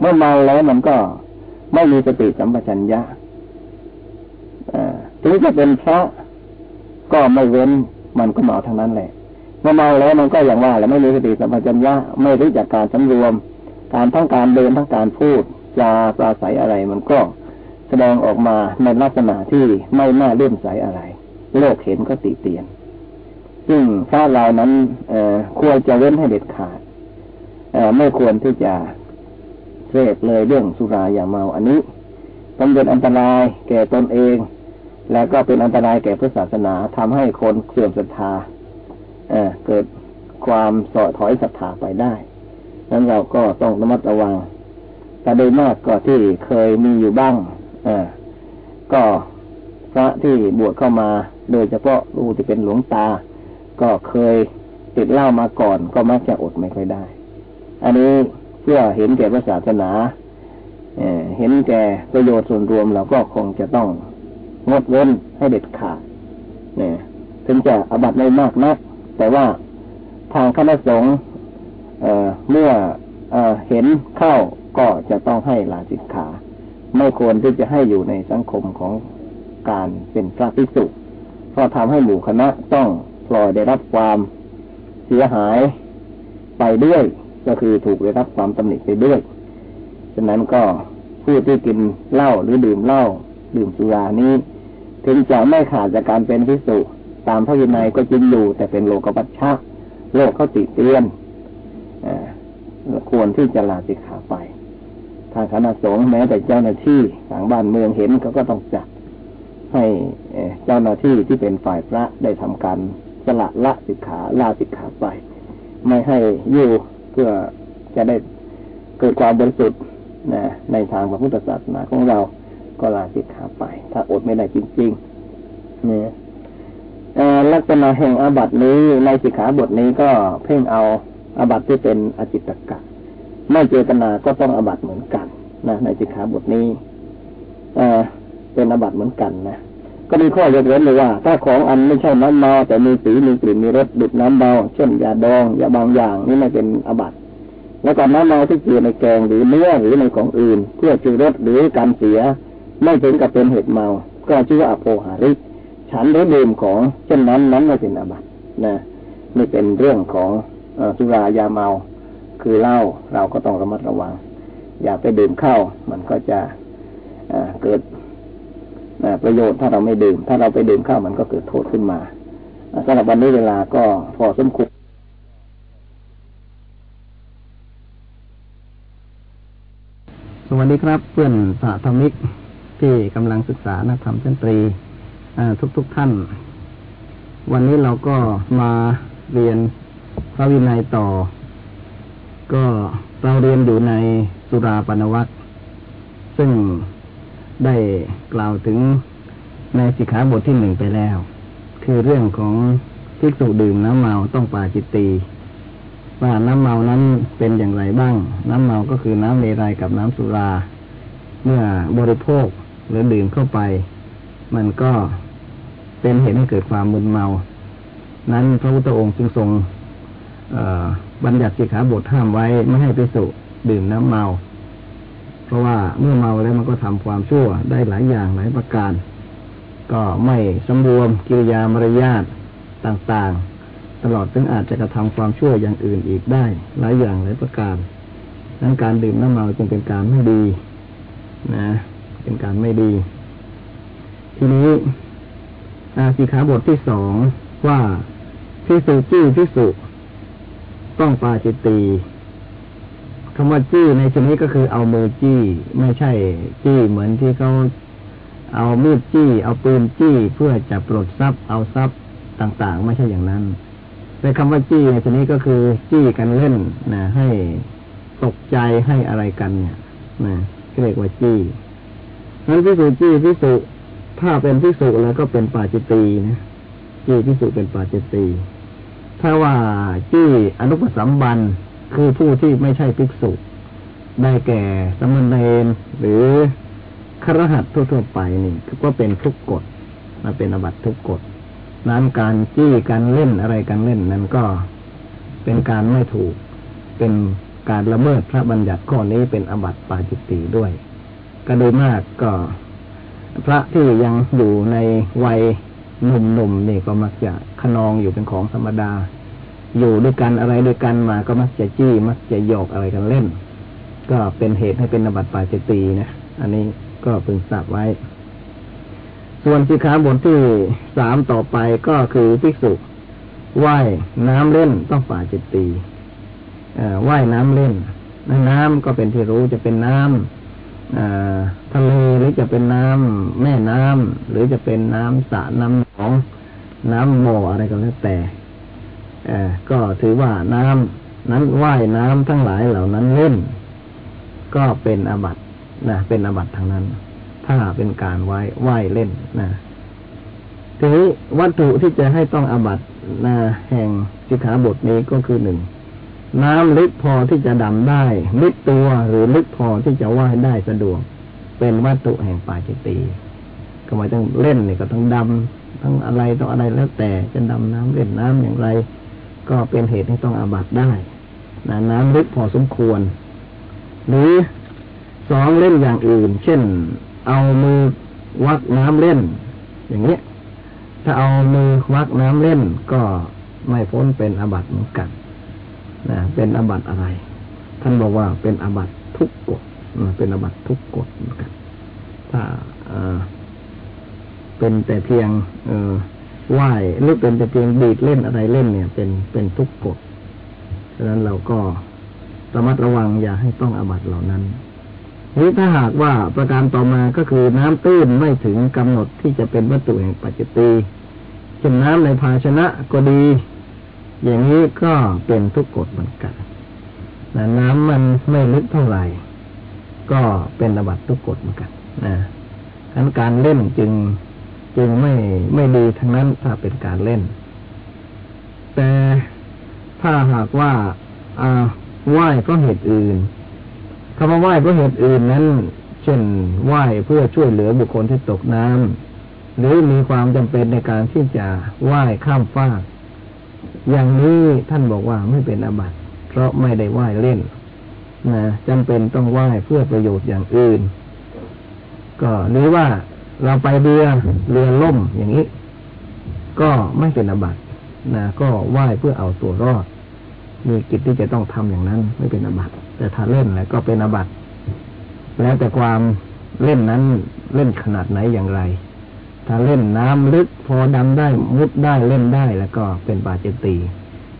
B: เมื่อเมาแล้วมันก็ ไม่มีสติสัมปชัญญะถึงจะเป็นพระก็ไม่เว้นมันก็เมาทั้งนั้นแหละเมื่อเมาแล้วมันก็อย่างว่า แล้วไม่มีสติสัมปชัญญะไม่รู้จักการสำรวม การทั้งการเดินทั้งการพูดจาปราศัยอะไร มันก็แสดงออกมาในลักษณะที่ไม่น่าเลื่อมใสอะไร โลกเห็นก็ติเตียน ซึ่งถ้าเรานั้นเอควรจะเว้นให้เด็ดขาดไม่ควรที่จะ เสพเลยเรื่องสุราอย่าเมาอันนี้ต้องเป็นอันตรายแก่ตนเอง แล้วก็เป็นอันตรายแก่พุทธศาสนาทำให้คนเสื่อมศรัทธาเเกิดความสอดถอยศรัทธาไปได้ นั้นเราก็ต้องระมัดระวัง แต่โดยมากก็ที่เคยมีอยู่บ้างอก็พระที่บวชเข้ามา โดยเฉพาะรูที่เป็นหลวงตา ก็เคยติดเหล้ามาก่อน ก็มักจะอดไม่ค่อยได้ อันนี้ เพื่อเห็นแก่พระศาสนาเเห็นแก่ประโยชน์ส่วนรวมเราก็คงจะต้องงดเว้นให้เด็ดขาดเนี่ยถึงจะอบัตไม่มากนัก แต่ว่าทางคณะสงฆ์เมื่ออเห็นเข้าก็จะต้องให้ลาสิกขา ไม่ควรที่จะให้อยู่ในสังคมของการเป็นพระภิกษุเพราะทำให้หมู่คณะต้องปล่อยได้รับความเสียหายไปด้วย ก็คือถูกได้รับความตำหนิไปด้วยฉะนั้นก็ผู้ที่กินเหล้าหรือดื่มเหล้าดื่มสุรานี้ ถึงจะไม่ขาดจากการเป็นภิกษุตามพระวินัยก็จริงอยู่ แต่เป็นโลกปัชชะโลกเขาติเตียนควรที่จะลาสิกขาไป ทางคณะสงฆ์แม้แต่เจ้าหน้าที่ทางบ้านเมืองเห็นเขาก็ต้องจัดให้เจ้าหน้าที่ที่เป็นฝ่ายพระได้ทำการสละละสิกขาลาสิกขาไป ไม่ให้อยู่ พื่อจะได้เกิดความบริสุทธิ์นะในทางพระพุทธศาสนาของเราก็ลาสิกขาไป ถ้าอดไม่ได้จริงๆเนี่ยลักษณะแห่งอาบัตินี้ในสิกขาบทนี้ก็เพ่งเอาอาบัติที่เป็นอจิตตกะไม่เจตนาก็ต้องอบัตเหมือนกัน นะในสิกขาบทนี้เป็นอบัตเหมือนกันนะ
C: ก็มีข้อยกเว้นเลยว่า ถ้าของอันไม่ใช่น้ำเมาแต่มีสีมีกลิ่นมีรสดุดน้ำเมาเช่นยาดองยาบางอย่างนี่ไม่เป็นอบัตแล้วก็น้ำเมาที่เกี่ยในแกงหรือเนื้อหรือในของอื่น เพื่อชูรสหรือการเสีย ไม่ถึงกับเป็นเหตุเมา ก็ชื่อว่าอโภหาริกฉันหรือดื่มของเช่นนั้นนั้นไม่เป็นอบัตนะนี่เป็นเรื่องของสุรายาเมา คือเหล้าเราก็ต้องระมัดระวัง อย่าไปดื่มเข้ามันก็จะเกิด ประโยชน์ถ้าเราไม่ดื่ม ถ้าเราไปดื่มข้าวมันก็เกิดโทษขึ้นมาสำหรับวันนี้เวลาก็พอสมควร
B: สวัสดีครับเพื่อนสาธมิกที่กำลังศึกษานักธรรมชั้นตรีทุกๆทท่าน วันนี้เราก็มาเรียนพระวินัยต่อ ก็เราเรียนอยู่ในสุราปนวัตซึ่ง ได้กล่าวถึงในสิกขาบทที่หนึ่งไปแล้ว คือเรื่องของภิกษุดื่มน้ำเมาต้องปาจิตตีว่าน้ำเมานั้นเป็นอย่างไรบ้าง น้ำเมาก็คือน้ำเลไรกับน้ำสุรา เมื่อบริโภคหรือดื่มเข้าไป มันก็เป็นเหตุให้เกิดความมึนเมา นั้นพระพุทธองค์จึงทรงบัญญัติสิกขาบทห้ามไว้ไม่ให้ภิกษุดื่มน้ำเมา เพราะว่าเมื่อเมาแล้วมันก็ทำความชั่วได้หลายอย่างหลายประการ ก็ไม่สมรวมกิริยามารยาทต่างๆ ตลอดถึงอาจจะกระทำความชั่วอย่างอื่นอีกได้ หลายอย่างหลายประการดังการดื่มน้ำเมาจึงเป็นการไม่ดี นะ เป็นการไม่ดี ทีนี้อาสีขาบทที่สองว่าพิสุจี้พิสุต้องปาจิตตี คำว่าจี้ในชนิดก็คือเอามือจี้ ไม่ใช่จี้เหมือนที่เขาเอามีดจี้ เอาปืนจี้ เพื่อจะปลดทรัพย์ เอาทรัพย์ต่างๆ ไม่ใช่อย่างนั้นแต่คำว่าจี้ในชนิดก็คือจี้กันเล่นนะให้ตกใจให้อะไรกันเนี่ยนะเรียกว่าจี้นั้นพิสูจจี้พิสูจถ้าเป็นพิสูจแล้วก็เป็นป่าจิตีนะจี้พิสูจเป็นป่าจิตีถ้าว่าจี้อนุปสัมบัน คือผู้ที่ไม่ใช่ภิกษุ ได้แก่สมณเณรหรือครหัสทั่วๆไปนี่ก็เป็นทุกกฎมาเป็นอบัตทุกกฎนั้นการจี้การเล่นอะไรการเล่นนั้นก็เป็นการไม่ถูก เป็นการละเมิดพระบัญญัติข้อนี้เป็นอบัตปาจิตติด้วย ก็โดยมากก็ พระที่ยังอยู่ในวัยหนุ่มๆนี่ก็มักจะขนองอยู่เป็นของธรรมดา อยู่ด้วยกันอะไรด้วยกันมาก็มักจะจี้ มักจะหยอกอะไรกันเล่น ก็เป็นเหตุให้เป็นนบัตปาจิตีนะอันนี้ก็พึงทราบไว้ ส่วนสิขาบทที่สามต่อไปก็คือภิกษุว่ายน้ำเล่นต้องป่าจิตตีว่ายน้ำเล่น น้ำก็เป็นที่รู้จะเป็นน้ำทะเลหรือจะเป็นน้ำแม่น้ำหรือจะเป็นน้ำสระน้ำหนอง น้ำหมอะไรก็แล้วแต่ ก็ถือว่าน้ำนั้นว่ายน้ำทั้งหลายเหล่านั้นเล่น ก็เป็นอบัตนะเป็นอบัตทางนั้น ถ้าเป็นการไหว้ไหว้เล่นนะทีนี้วัตถุที่จะให้ต้องอบัตนะแห่งสิกขาบทนี้ก็คือหนึ่งน้ำลึกพอที่จะดำได้ลึกตัวหรือลึกพอที่จะว่ายได้สะดวก เป็นวัตถุแห่งปาจิตีก็หมายถึงเล่นเนี่ยก็ต้องดำทั้งอะไรต้องอะไรแล้วแต่จะดำน้ำเล่นน้ำอย่างไร ก็เป็นเหตุให้ต้องอาบัตได้นะน้ำลึกพอสมควร หรือสองเล่นอย่างอื่น เช่น เอามือวักน้ำเล่น อย่างเงี้ย ถ้าเอามือวักน้ำเล่นก็ไม่พ้นเป็นอาบัตเหมือนกันนะเป็นอาบัตอะไร ท่านบอกว่าเป็นอาบัตทุกกฎเป็นอาบัตทุกกฎเหมือนกัน ถ้าเป็นแต่เพียง เออ ไหว้หรือเป็นแต่เพียงดีดเล่นอะไรเล่นเนี่ย เป็นเป็นทุกกฎฉะนั้นเราก็ระมัดระวังอย่าให้ต้องอาบัตเหล่านั้นนี้ถ้าหากว่าประการต่อมาก็คือน้ำตื้นไม่ถึงกำหนดที่จะเป็นวัตถุแห่งปัจจิตีเช่นน้ำในภาชนะก็ดี อย่างนี้ก็เป็นทุกกฎเหมือนกันแต่น้ำมันไม่ลึกเท่าไหร่ ก็เป็นอาบัตทุกกฎเหมือนกันนะันการเล่นจึง จึงไม่ไม่ดีทั้งนั้นถ้าเป็นการเล่น แต่ถ้าหากว่าอ่าไหว้เพราะเหตุอื่นคำว่าไหว้เพราะเหตุอื่นนั้น เช่นไหว้เพื่อช่วยเหลือบุคคลที่ตกน้ำหรือมีความจำเป็นในการที่จะไหว้ข้ามฟากอย่างนี้ท่านบอกว่าไม่เป็นอาบัติเพราะไม่ได้ไหว้เล่นนะจำเป็นต้องไหว้เพื่อประโยชน์อย่างอื่น ก็หรือว่า เราไปเรือเรือล่มอย่างนี้ ก็ไม่เป็นอาบัตินะก็ไหว้เพื่อเอาตัวรอด มีกิจที่จะต้องทำอย่างนั้น ไม่เป็นอาบัติแต่ถ้าเล่นแล้วก็เป็นอาบัติแล้วแต่ความเล่นนั้นเล่นขนาดไหนอย่างไร ถ้าเล่นน้ำลึกพอดำได้มุดได้เล่นได้แล้วก็เป็นบาเจตี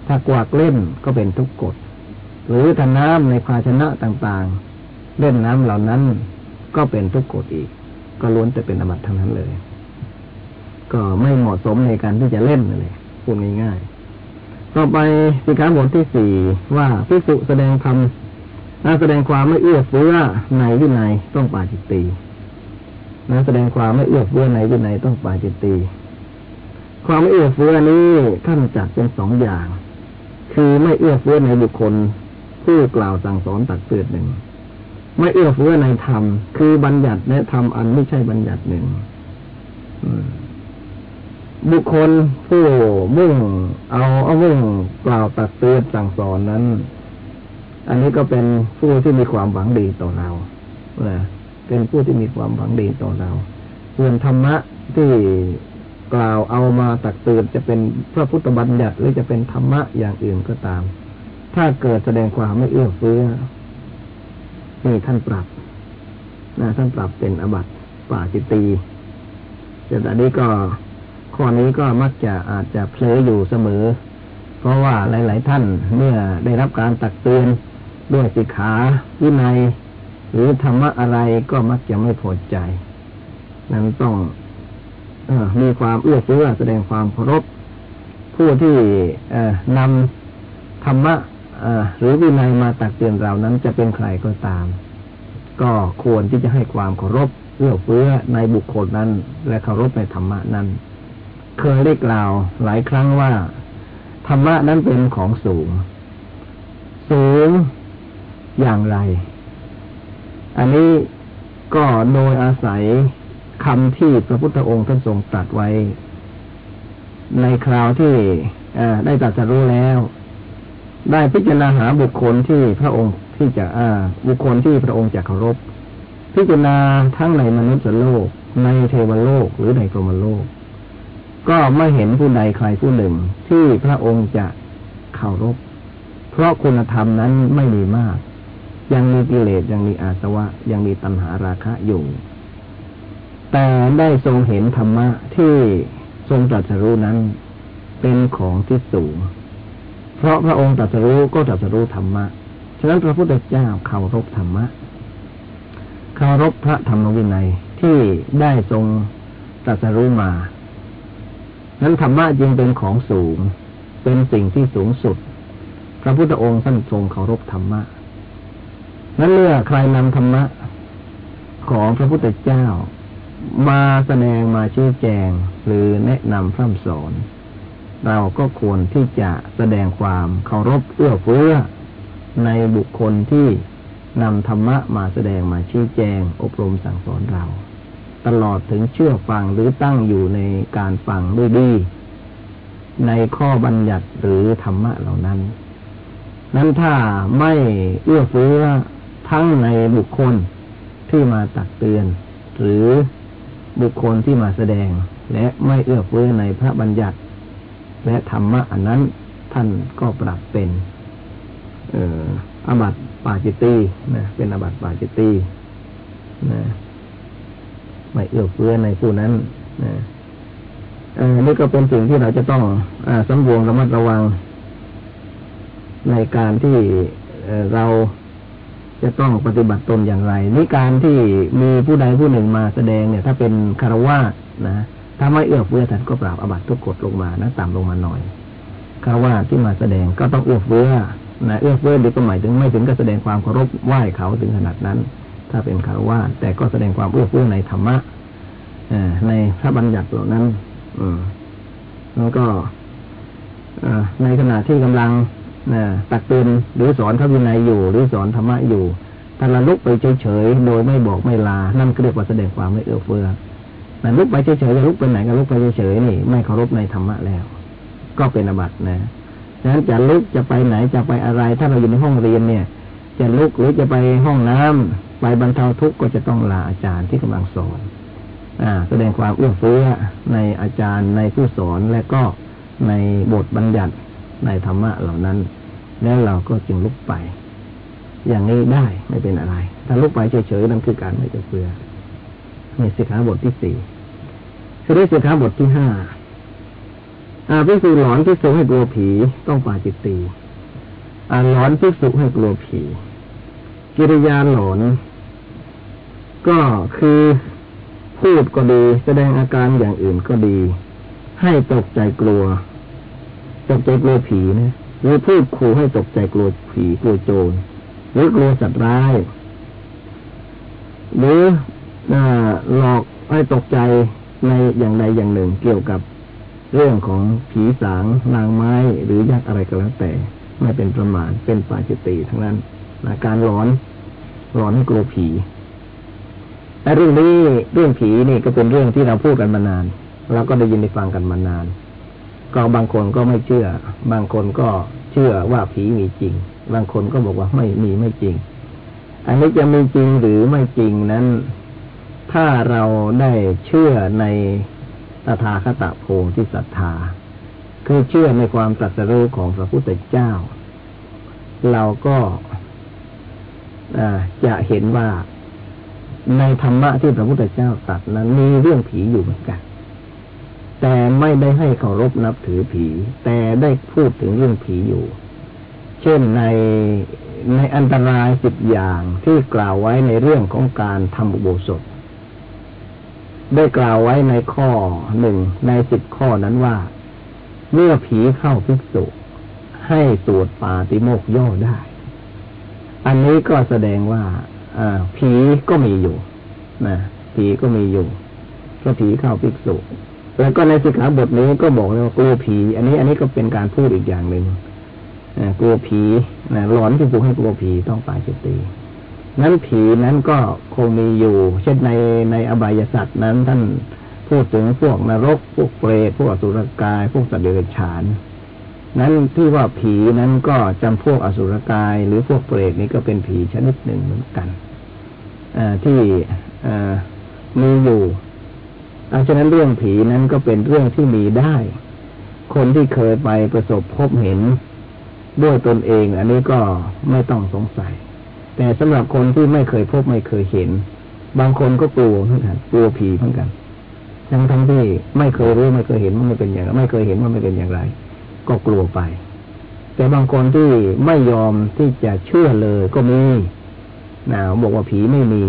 B: ถ้ากวากเล่นก็เป็นทุกกฎหรือถ้าน้ำในภาชนะต่างๆ เล่นน้ำเหล่านั้นก็เป็นทุกกฎอีก ก็ล้วนแต่เป็นอบัตทั้งนั้นเลย ก็ไม่เหมาะสมในการที่จะเล่นเลยพูดง่ายๆต่อไปสิกขาบทที่สี่ว่าพิสุแสดงธรรมแสดงความไม่เอื้อเฟื้อในวินัยต้องปาจิตตีนะแสดงความไม่เอื้อเฟื้อในวินัยต้องปาจิตตีความไม่เอื้อเฟื้อนี้ท่านจัดเป็นสองอย่าง คือไม่เอื้อเฟื้อในบุคคล ผู้กล่าวสั่งสอนตักเตือนหนึ่ง ไม่เอื้อเฟื้อในธรรม คือบัญญัติและธรรมอันไม่ใช่บัญญัติหนึ่งบุคคลผู้มุ่ง เอาเอามุ่งกล่าวตักเตือนสั่งสอนนั้น อันนี้ก็เป็นผู้ที่มีความหวังดีต่อเราเป็นผู้ที่มีความหวังดีต่อเราส่วนธรรมะที่กล่าวเอามาตักเตือนจะเป็นพระพุทธบัญญัติหรือจะเป็นธรรมะอย่างอื่นก็ตาม ถ้าเกิดแสดงความไม่เอื้อเฟื้อ นี่ท่านปรับนะท่านปรับเป็นอบัตป่าจิตตีแต่ตอนนี้ก็ข้อนี้ก็มักจะอาจจะเพลออยู่เสมอ เพราะว่าหลาย ๆ ท่านเมื่อได้รับการตักเตือนด้วยสิกขาวินัย หรือธรรมะอะไรก็มักจะไม่พอใจ นั้นต้องอมีความเอื้อเฟื้อแสดงความเคารพผู้ที่นำธรรมะ หรือวินัยมาตักเตือนเรานั้นจะเป็นใครก็ตาม ก็ควรที่จะให้ความเคารพเอื้อเฟื้อในบุคคลนั้น และเคารพในธรรมะนั้น เคยได้กล่าวหลายครั้งว่า ธรรมะนั้นเป็นของสูง สูงอย่างไร อันนี้ก็โดยอาศัยคำที่พระพุทธองค์ท่านทรงตรัสไว้ ในคราวที่ได้ตรัสรู้แล้ว ได้พิจารณาหาบุคคลที่พระองค์ที่จะอ่า บุคคลที่พระองค์จะเคารพ พิจารณาทั้งในมนุษย์โลก ในเทวโลกหรือในพรมโลก ก็ไม่เห็นผู้ใดใครผู้หนึ่งที่พระองค์จะเคารพ เพราะคุณธรรมนั้นไม่มีมาก ยังมีกิเลสยังมีอาสวะ ยังมีตัณหาราคะอยู่ แต่ได้ทรงเห็นธรรมะที่ทรงตรัสรู้นั้นเป็นของที่สูง เพราะพระองค์ตรัสรู้ก็ตรัสรู้ธรรมะ ฉะนั้นพระพุทธเจ้าเคารพธรรมะ เคารพพระธรรมวินัยที่ได้ทรงตรัสรู้มา นั้นธรรมะจึงเป็นของสูง เป็นสิ่งที่สูงสุด พระพุทธองค์ท่านทรงเคารพธรรมะ นั้นเมื่อใครนำธรรมะของพระพุทธเจ้ามาแสดงมาชี้แจงหรือแนะนำพร่ำสอน เราก็ควรที่จะแสดงความเคารพเอื้อเฟื้อในบุคคลที่นำธรรมะมาแสดงมาชี้แจง อบรมสั่งสอนเรา ตลอดถึงเชื่อฟังหรือตั้งอยู่ในการฟังด้วยดี ในข้อบัญญัติหรือธรรมะเหล่านั้น นั้นถ้าไม่เอื้อเฟื้อทั้งในบุคคลที่มาตักเตือน หรือบุคคลที่มาแสดง และไม่เอื้อเฟื้อในพระบัญญัติ และธรรมะอันนั้นท่านก็ปรับเป็น เอ่ออบัตปาจิตีนะเป็นอบัตปาจิตีนะไม่เอื้อเฟื้อในผู้นั้นนะอนนี้ก็เป็นสิ่งที่เราจะต้องอสำรวมระมัดระวัง ในการที่เราจะต้องปฏิบัติตนอย่างไรนี่การที่มีผู้ใดผู้หนึ่งมาแสดงเนี่ย ถ้าเป็นคารวะนะ ถ้าไม่เอื้อเฟื้อท่านก็ปราบอบัตทุกกฎลงมานะต่ำลงมาหน่อยคารวะที่มาแสดงก็ต้องเอื้อเฟื้อนะเอื้อเฟื้อดีก็หมายถึงไม่ถึงก็แสดงความเคารพไหว้เขาถึงขนาดนั้น ถ้าเป็นคารวะแต่ก็แสดงความเอื้อเฟื้อในธรรมะในพระบัญญัติเหล่านั้น อืมแล้วก็ในขณะที่กำลังตักเตือนหรือสอนพระวินัยอยู่ หรือสอนธรรมะอยู่ถ้าละลุกไปเฉยๆโดยไม่บอกไม่ลา นั่นเรียกว่าแสดงความไม่เอื้อเฟื้อ แต่ลุกไปเฉยๆจะลุกไปไหนก็ลุกไปเฉยๆนี่ไม่เคารพในธรรมะแล้ว ก็เป็นอบัตนะฉะนั้นจะลุกจะไปไหนจะไปอะไร ถ้าเราอยู่ในห้องเรียนเนี่ย จะลุกหรือจะไปห้องน้ำไปบรรเทาทุกข์ก็จะต้องลาอาจารย์ที่กำลังสอนอ่า แสดงความเอื้อเฟื้อในอาจารย์ในผู้สอนและก็ในบทบัญญัติในธรรมะเหล่านั้น แล้วเราก็จึงลุกไป อย่างนี้ได้ไม่เป็นอะไร ถ้าลุกไปเฉยๆนั่นคือการไม่จะเฟื้อ ในสิกขาบทที่สี่คือได้สิกขาบทที่ห้าอาพิสูหลอนพิสูให้กลัวผีต้องปาจิตตีอาหลอนพิสูให้กลัวผี กิริยาหลอน ก็คือพูดก็ดีแสดงอาการอย่างอื่นก็ดี ให้ตกใจกลัว ตกใจกลัวผีนะหรือพูดขู่ให้ตกใจกลัวผีกลัวโจรหรือกลัวสัตว์ร้าย หรือ หลอกให้ตกใจในอย่างใดอย่างหนึ่ง เกี่ยวกับเรื่องของผีสางนางไม้หรือยักษ์อะไรก็แล้วแต่ ไม่เป็นประมาณเป็นปาจิตีทั้งนั้นนะการหลอนหลอนให้กลัวผีแต่เรื่องนี้เรื่องผีนี่ก็เป็นเรื่องที่เราพูดกันมานานเราก็ได้ยินได้ฟังกันมานาน ก็บางคนก็ไม่เชื่อ บางคนก็เชื่อว่าผีมีจริง บางคนก็บอกว่าไม่มีไม่จริง อันนี้จะมีจริงหรือไม่จริงนั้น ถ้าเราได้เชื่อในตถาคตโพธิศรัทธา คือเชื่อในความตรัสรู้ของพระพุทธเจ้า เราก็จะเห็นว่าในธรรมะที่พระพุทธเจ้าตรัสนั้นมีเรื่องผีอยู่เหมือนกัน แต่ไม่ได้ให้เคารพนับถือผี แต่ได้พูดถึงเรื่องผีอยู่ เช่นในในอันตรายสิบอย่างที่กล่าวไว้ในเรื่องของการทำอุโบสถ ได้กล่าวไว้ในข้อหนึ่งในสิบข้อนั้นว่า เมื่อผีเข้าภิกษุ ให้สวดปาติโมกย่อได้ อันนี้ก็แสดงว่าผีก็มีอยู่นะผีก็มีอยู่ก็ผีเข้าภิกษุ แล้วก็ในสิกขาบทนี้ก็บอกเลยว่ากลัวผี อันนี้ อันนี้ก็เป็นการพูดอีกอย่างหนึ่งกลัวผีนะหลอนที่ผูกให้กลัวผีต้องปาจิตตี นั้นผีนั้นก็คงมีอยู่ เช่นในในอบายสัตว์นั้นท่านพูดถึงพวกนรก พวกเปรตพวกอสุรกาย พวกสัตว์เดรัจฉาน นั้นที่ว่าผีนั้นก็จำพวกอสุรกาย หรือพวกเปรตนี้ก็เป็นผีชนิดหนึ่งเหมือนกันอที่มีอยู่อาฉะนั้นเรื่องผีนั้นก็เป็นเรื่องที่มีได้ คนที่เคยไปประสบพบเห็นด้วยตนเอง อันนี้ก็ไม่ต้องสงสัย แต่สำหรับคนที่ไม่เคยพบไม่เคยเห็น บางคนก็กลัวเหมือนกันกลัวผีเหมือนกันทั้งทั้งที่ไม่เคยรู้ไม่เคยเห็นว่ามันเป็นอย่างไรไม่เคยเห็นว่ามันเป็นอย่างไร ก็กลัวไป แต่บางคนที่ไม่ยอมที่จะเชื่อเลยก็มีนะบอกว่าผีไม่มี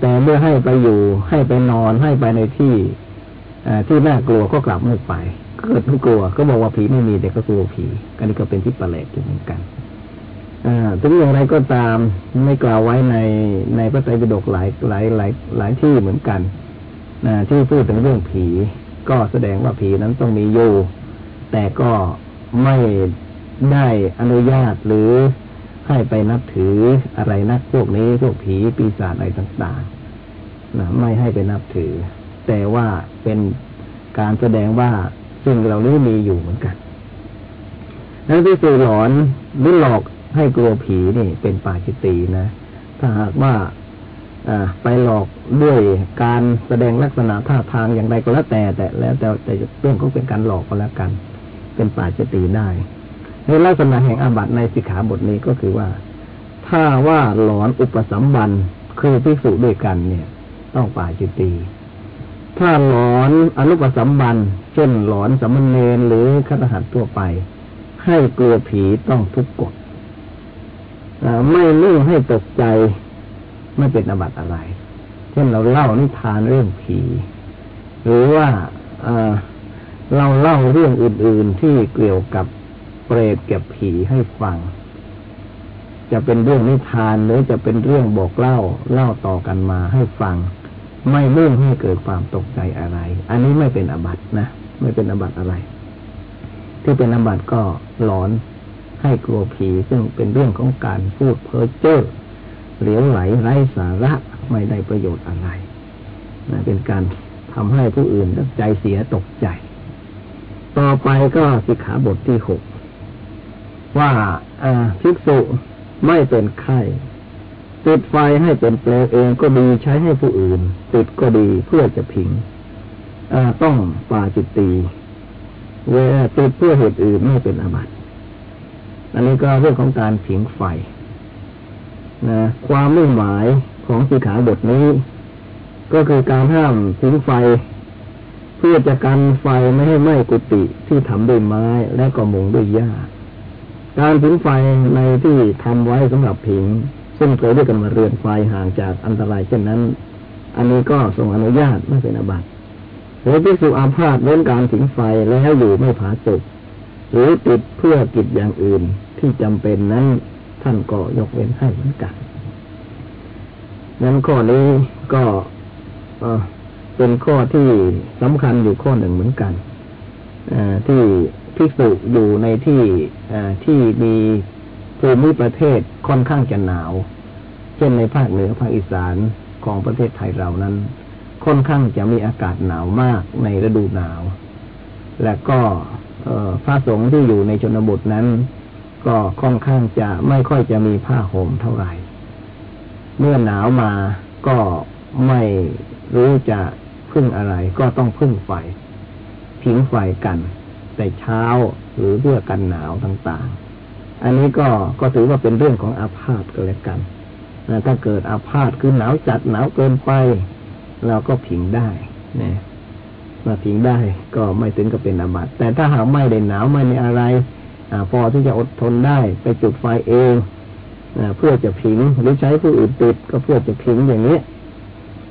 B: แต่เมื่อให้ไปอยู่ให้ไปนอนให้ไปในที่อที่น่ากลัวก็กลับไม่ไปเกิดไม่กลัว ก็บอกว่าผีไม่มีแต่ก็กลัวผีกันนี้ก็เป็นที่ประหลาดเหมือนกัน ถึงอย่างไรก็ตามไม่กล่าวไว้ในในพระไตรปิฎกหลายหลายหลายหลายที่เหมือนกันนะที่พูดถึงเรื่องผี ก็แสดงว่าผีนั้นต้องมีอยู่ แต่ก็ไม่ได้อนุญาตหรือให้ไปนับถืออะไรนักพวกนี้พวกผีปีศาจอะไรต่างๆนะไม่ให้ไปนับถือ แต่ว่าเป็นการแสดงว่าสิ่งเหล่านี้มีอยู่เหมือนกัน นั้นที่สื่อหลอนหรือหลอก ให้กลัวผีนี่เป็นปาจิตีนะ ถ้าหากว่าอไปหลอกด้วยการแสดงลักษณะท่าทางอย่างไรก็แล้วแต่ แต่แล้วแต่แต่เรื่องของเป็นการหลอกก็แล้วกัน เป็นปาจิตีได้ในลักษณะแห่งอาบัติในสิกขาบทนี้ก็คือว่า ถ้าว่าหลอนอุปสัมบันคือพิสูจด้วยกันเนี่ย ต้องปาจิตีถ้าหลอนอนุปสัมบันเช่นหลอนสมณเณรหรือคตหัดทั่วไป ให้กลัวผีต้องทุกกฎ ไม่นิ่งให้ตกใจ ไม่เป็นอบัตอะไร เช่นเราเล่านิทานเรื่องผี หรือว่าเราเล่าเรื่องอื่น ๆที่เกี่ยวกับเปรตกับผีให้ฟัง จะเป็นเรื่องนิทานหรือจะเป็นเรื่องบอกเล่าเล่าต่อกันมาให้ฟัง ไม่มุ่งให้เกิดความตกใจอะไร อันนี้ไม่เป็นอบัตนะ ไม่เป็นอบัตอะไร ที่เป็นอบัตก็หลอน ให้กลัวผีซึ่งเป็นเรื่องของการพูดเพ้อเจ้อเหลวไหลไร้สาระไม่ได้ประโยชน์อะไรนะเป็นการทำให้ผู้อื่นใจเสียตกใจ ต่อไปก็สิกขาบทที่หกว่าภิกษุไม่เป็นไข้ติดไฟให้เป็นเปลวเองก็ดีใช้ให้ผู้อื่น ติดก็ดีเพื่อจะผิงต้องปาจิตตีเวลาติดเพื่อเหตุอื่นไม่เป็นอาบัติ อันนี้ก็เรื่องของการผิงไฟนะความมุ่งหมายของสีขาบทนี้ ก็คือการห้ามผิงไฟ เพื่อจะกันไฟไม่ให้ไหม้กุฏิที่ทำด้วยไม้และก็มุงด้วยหญ้าการผิงไฟในที่ทำไว้สำหรับผิง ซึ่งเคยด้วยกันมาเรือนไฟห่างจากอันตรายเช่นนั้น อันนี้ก็ทรงอนุญาตไม่เป็นอาบัติหรือพิสุอาพาธเว้นการผิงไฟแล้วอยู่ไม่ผาสุก หรือติดเพื่อกิจอย่างอื่นที่จำเป็นนั้น ท่านก็ยกเว้นให้เหมือนกันนั้นข้อนี้ก็เป็นข้อที่สำคัญอยู่ข้อหนึ่งเหมือนกันอที่ภิกษุอยู่ในที่ที่มีภูมิประเทศค่อนข้างจะหนาว เช่นในภาคเหนือภาคอีสานของประเทศไทยเรานั้น ค่อนข้างจะมีอากาศหนาวมากในฤดูหนาว และก็ พระสงฆ์ที่อยู่ในชนบทนั้น ก็ค่อนข้างจะไม่ค่อยจะมีผ้าห่มเท่าไหร่ เมื่อหนาวมาก็ไม่รู้จะพึ่งอะไร ก็ต้องพึ่งไฟผิงไฟกัน แต่เช้าหรือเพื่อกันหนาวต่างๆ อันนี้ก็ก็ถือว่าเป็นเรื่องของอาพาธก็แล้วกันถ้าเกิดอาพาธคือหนาวจัดหนาวเกินไป เราก็ผิงได้เนี่ย มาผิงได้ก็ไม่ถึงกับเป็นอาบัติแต่ถ้าหากไม่ได้หนาวไม่มีอะไรอพอที่จะอดทนได้ไปจุดไฟเองอเพื่อจะผิงหรือใช้ผู้อื่นติดก็เพื่อจะผิงอย่างนี้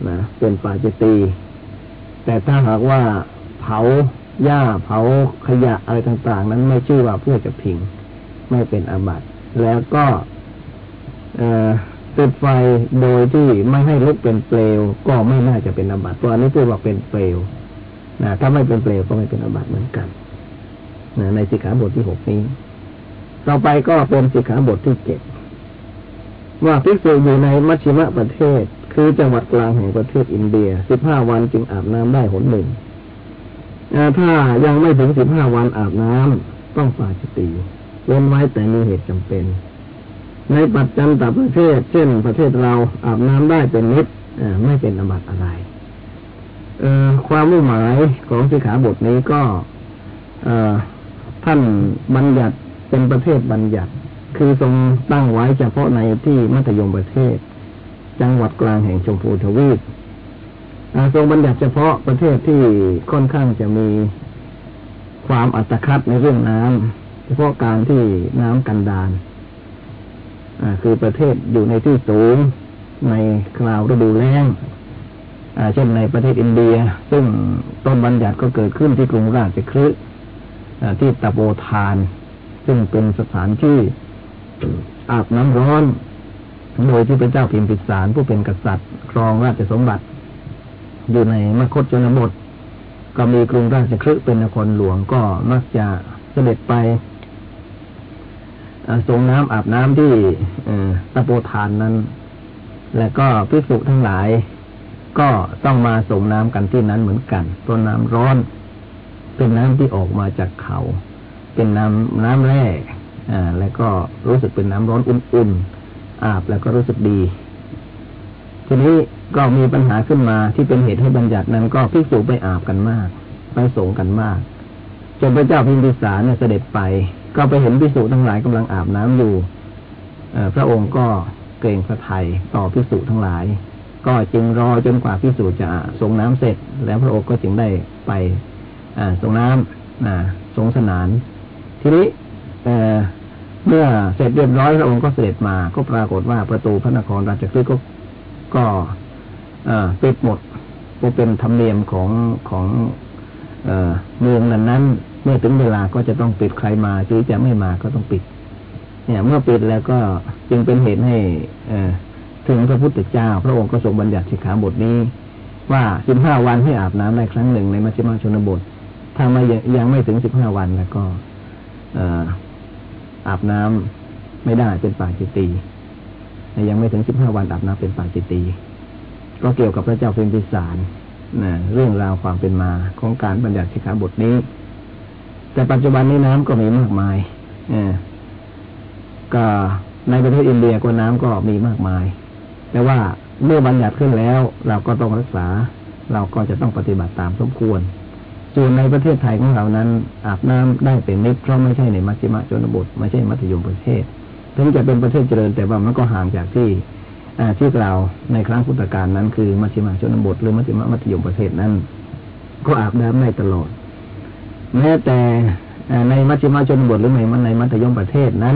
B: นะเป็นปาจิตี แต่ถ้าหากว่าเผาหญ้าเผาขยะอะไรต่าง ๆ นั้นไม่ชื่อว่าเพื่อจะผิง ไม่เป็นอาบัติแล้วก็ติดไฟโดยที่ไม่ให้ลุกเป็นเปลว ก็ไม่น่าจะเป็นอาบัติตัวนี้คือว่าเป็นเปลว นะถ้าไม่เป็นเปลวก็ไม่เป็นอาบัติเหมือนกันนะในสิกขาบทที่หกนี้ต่อไปก็เป็นสิกขาบทที่เจ็ดว่าพิสูจอยู่ในมัชชิมะประเทศ คือจังหวัดกลางแห่งประเทศอินเดียสิบห้าวันจึงอาบน้ำได้หนหนึ่งถ้ายังไม่ถึงสิบห้าวันอาบน้ำต้องปาจิตีเว้นไว้แต่มีเหตุจำเป็น ในปัจจันตประเทศ เช่นประเทศเราอาบน้ำได้เป็นนิดไม่เป็นอบัติอะไร ความมุ่งหมายของสิกขาบทนี้ก็ท่านบัญญัติเป็นประเทศบัญญัติ คือทรงตั้งไว้เฉพาะในที่มัธยมประเทศ จังหวัดกลางแห่งชมพูทวีปทรงบัญญัติเฉพาะประเทศที่ค่อนข้างจะมีความอัตคัดในเรื่องน้ำเฉพาะการที่น้ำกันดานคือประเทศอยู่ในที่สูงในคราวฤดูแล้ง เช่นในประเทศอินเดีย ซึ่งต้นบัญญัติก็เกิดขึ้นที่กรุงราชคฤห์ที่ตะโบทาน ซึ่งเป็นสถานที่อาบน้ำร้อน โดยที่เป็นเจ้าพิมพิสารผู้เป็นกษัตริย์ ครองราชสมบัติ อยู่ในมคตจนบท ก็มีกรุงราชคฤห์เป็นนครหลวงก็มักจะเสด็จไปส่งน้ำอาบน้ำที่ตะโปทานนั้น และก็พิสุทั้งหลาย ก็ต้องมาส่งน้ำกันที่นั้นเหมือนกันต้นน้ำร้อน เป็นน้ำที่ออกมาจากเขา เป็นน้ำน้ำแร่อ่าแล้วก็รู้สึกเป็นน้ำร้อนอุ่นๆอาบแล้วก็รู้สึกดี ทีนี้ก็มีปัญหาขึ้นมาที่เป็นเหตุให้บัญญัตินั้น ก็พิสูจไปอาบกันมาก ไปส่งกันมากจนพระเจ้าพิมพิสารเนี่ยเสด็จไป ก็ไปเห็นพิสูจทั้งหลายกำลังอาบน้ำอยู่พระองค์ก็เกรงพระไทยต่อพิสูจทั้งหลาย ก็จึงรอจนกว่าพิสูจน์จะส่งน้ำเสร็จ แล้วพระองค์ก็จึงได้ไปส่งน้ำส่งสนาน ทีนี้เมื่อเสร็จเรียบร้อยพระองค์ก็เสด็จมา ก็ปรากฏว่าประตูพระนครราชคฤห์ก็ก็ปิดหมดก็เป็นธรรมเนียมของของเมืองนั้นนั้นเมื่อถึงเวลาก็จะต้องปิดใครมาที่จะไม่มาก็ต้องปิด เนี่ย เมื่อปิดแล้วก็จึงเป็นเหตุให้ ถึงพระพุทธเจ้า พระองค์ก็ทรงบัญญัติสิกขาบทนี้ ว่าสิบห้าวันให้อาบน้ำในครั้งหนึ่งในมัชฌิมาชนบท ถ้าไม่ยังไม่ถึงสิบห้าวันแล้วก็อาบน้ำไม่ได้เป็นป่าจิตตียังไม่ถึงสิบห้าวันอาบน้ำเป็นป่าจิตตีก็เกี่ยวกับพระเจ้าเพ็ญพิสารนะเรื่องราวความเป็นมาของการบัญญัติสิกขาบทนี้ แต่ปัจจุบันนี้น้ำก็มีมากมายอก็ในประเทศอินเดียก็น้ำก็มีมากมาย แต่ว่าเมื่อบัญญัติขึ้นแล้ว เราก็ต้องรักษา เราก็จะต้องปฏิบัติตามสมควรส่วนในประเทศไทยของเรานั้น อาบน้ำได้เป็นนิดเพราะไม่ใช่ในมัชฌิมชนบทไม่ใช่มัธยมประเทศถึงจะเป็นประเทศเจริญแต่ว่ามันก็ห่างจากที่ที่กล่าวในครั้งพุทธกาลนั้น คือมัชฌิมชนบทหรือมัชฌิมมัธยมประเทศนั้น ก็อาบน้ำได้ตลอด แม้แต่ในมัชฌิมชนบทหรือในในมัธยมประเทศนั้น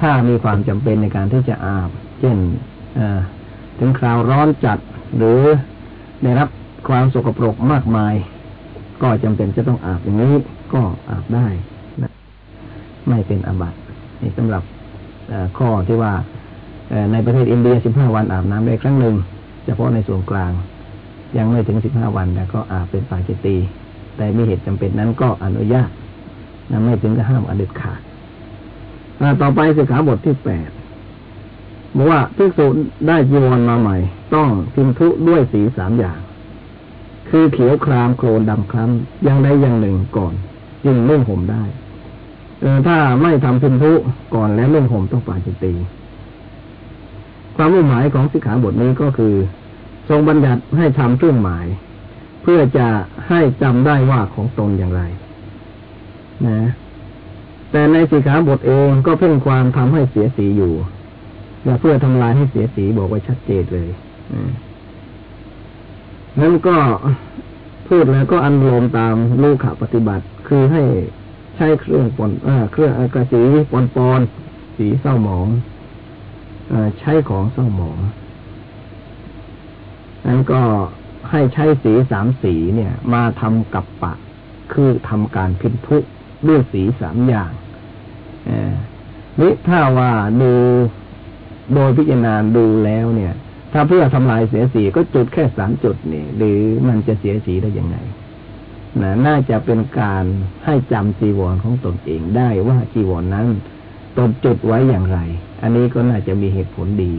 B: ถ้ามีความจำเป็นในการที่จะอาบ เช่น ถึงคราวร้อนจัดหรือได้รับความสกปรกมากมาย ก็จำเป็นจะต้องอาบอย่างนี้ก็อาบได้นะไม่เป็นอาบัตินี่สำหรับข้อที่ว่าในประเทศอินเดียสิบห้าวันอาบน้ำได้ครั้งหนึ่ง เฉพาะในส่วนกลาง ยังไม่ถึงสิบห้าวันแต่ก็อาบเป็นปาจิตี แต่มีเหตุจำเป็นนั้นก็อนุญาตนะไม่ถึงกับห้ามอเด็ดขาดต่อไปสิกขาบทที่แปด บอกว่าภิกษุได้จีวรมาใหม่ ต้องพิมทุด้วยสีสามอย่าง คือเขียวครามโคลนดำคล้ำอย่างใดอย่างหนึ่งก่อน จึงเล่งห่มได้เออถ้าไม่ทำพิมทุก่อนแล้วเล่งห่มต้องปาจิตตีความมุ่งหมายของสิกขาบทนี้ก็คือ ทรงบัญญัติให้ทำเครื่องหมาย เพื่อจะให้จำได้ว่าของตนอย่างไร นะ แต่ในสิกขาบทเองก็เพ่งความทำให้เสียสีอยู่ และเพื่อทำลายให้เสียสีบอกไว้ชัดเจนเลยนั้นก็พูดแล้วก็อันโลมตามลูกขปฏิบัติ คือให้ใช้เครื่องปนเครื่องกระสีปนปอนสีเศร้าหมองใช้ของเศร้าหมองนั้นก็ให้ใช้สีสามสีเนี่ย มาทำกับปะ คือทำการพินทุด้วยสีสามอย่างนี่ถ้าว่าดู โดยพิจารณาดูแล้วเนี่ย ถ้าเพื่อทำลายเสียสีก็จุดแค่สามจุดนี่หรือมันจะเสียสีได้ยังไงนะน่าจะเป็นการให้จำจีวรของตนเองได้ว่าจีวรนนั้นตนจุดไว้อย่างไร อันนี้ก็น่าจะมีเหตุผลดี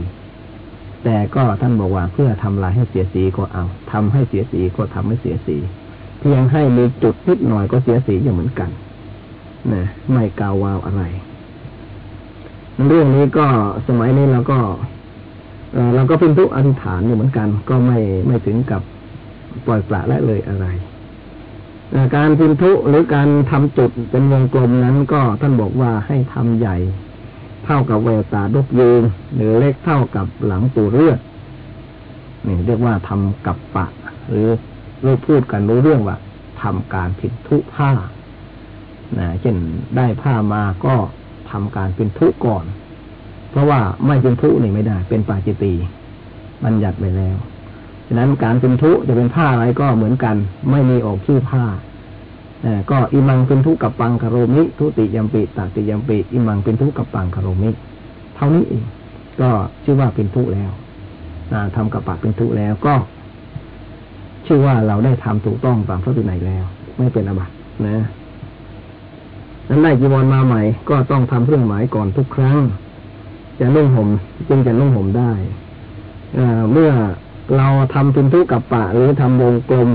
B: แต่ก็ท่านบอกว่าเพื่อทำลายให้เสียสีก็เอาทำให้เสียสีก็ทำให้เสียสีเพียงให้มีจุดนิดหน่อยก็เสียสีอย่างเหมือนกันนะไม่กาวาวอะไร เรื่องนี้ก็สมัยนี้เราก็เราก็เป็นทุกอธิษฐานอยู่เหมือนกัน ก็ไม่ไม่ถึงกับปล่อยปละละเลยอะไรการพิมทุหรือการทำจุดเป็นวงกลมนั้นก็ท่านบอกว่าให้ทำใหญ่ เท่ากับแววตาดกยืนหรือเล็กเท่ากับหลังปูเลือดนี่เรียกว่าทำกับปะ หรือเราพูดกันรู้เรื่องว่าทำการผิดทุผ้านะเช่นได้ผ้ามาก็ ทำการเป็นทุก่อน เพราะว่าไม่เป็นทุนี่ไม่ได้ เป็นปาจิตีมันหยัดไปแล้วฉะนั้นการเป็นทุจะเป็นผ้าอะไรก็เหมือนกัน ไม่มีออกชื่อผ้าก็อิมังเป็นทุกกับปังคารมิ ทุติยมปิตติยมปิอิมังเป็นทุกกับปังคารมิ เท่านี้เองก็ชื่อว่าเป็นทุแล้วทำกับปากเป็นทุแล้วก็ ชื่อว่าเราได้ทำถูกต้องตามพระวินัยแล้ว ไม่เป็นอบัตินะ นั้นได้จีวรมาใหม่ ก็ต้องทำเครื่องหมายก่อนทุกครั้ง จะนุ่งห่มจึงจะนุ่งห่มได้เมื่อเราทำเป็นทุกับปะหรือทำวงกลม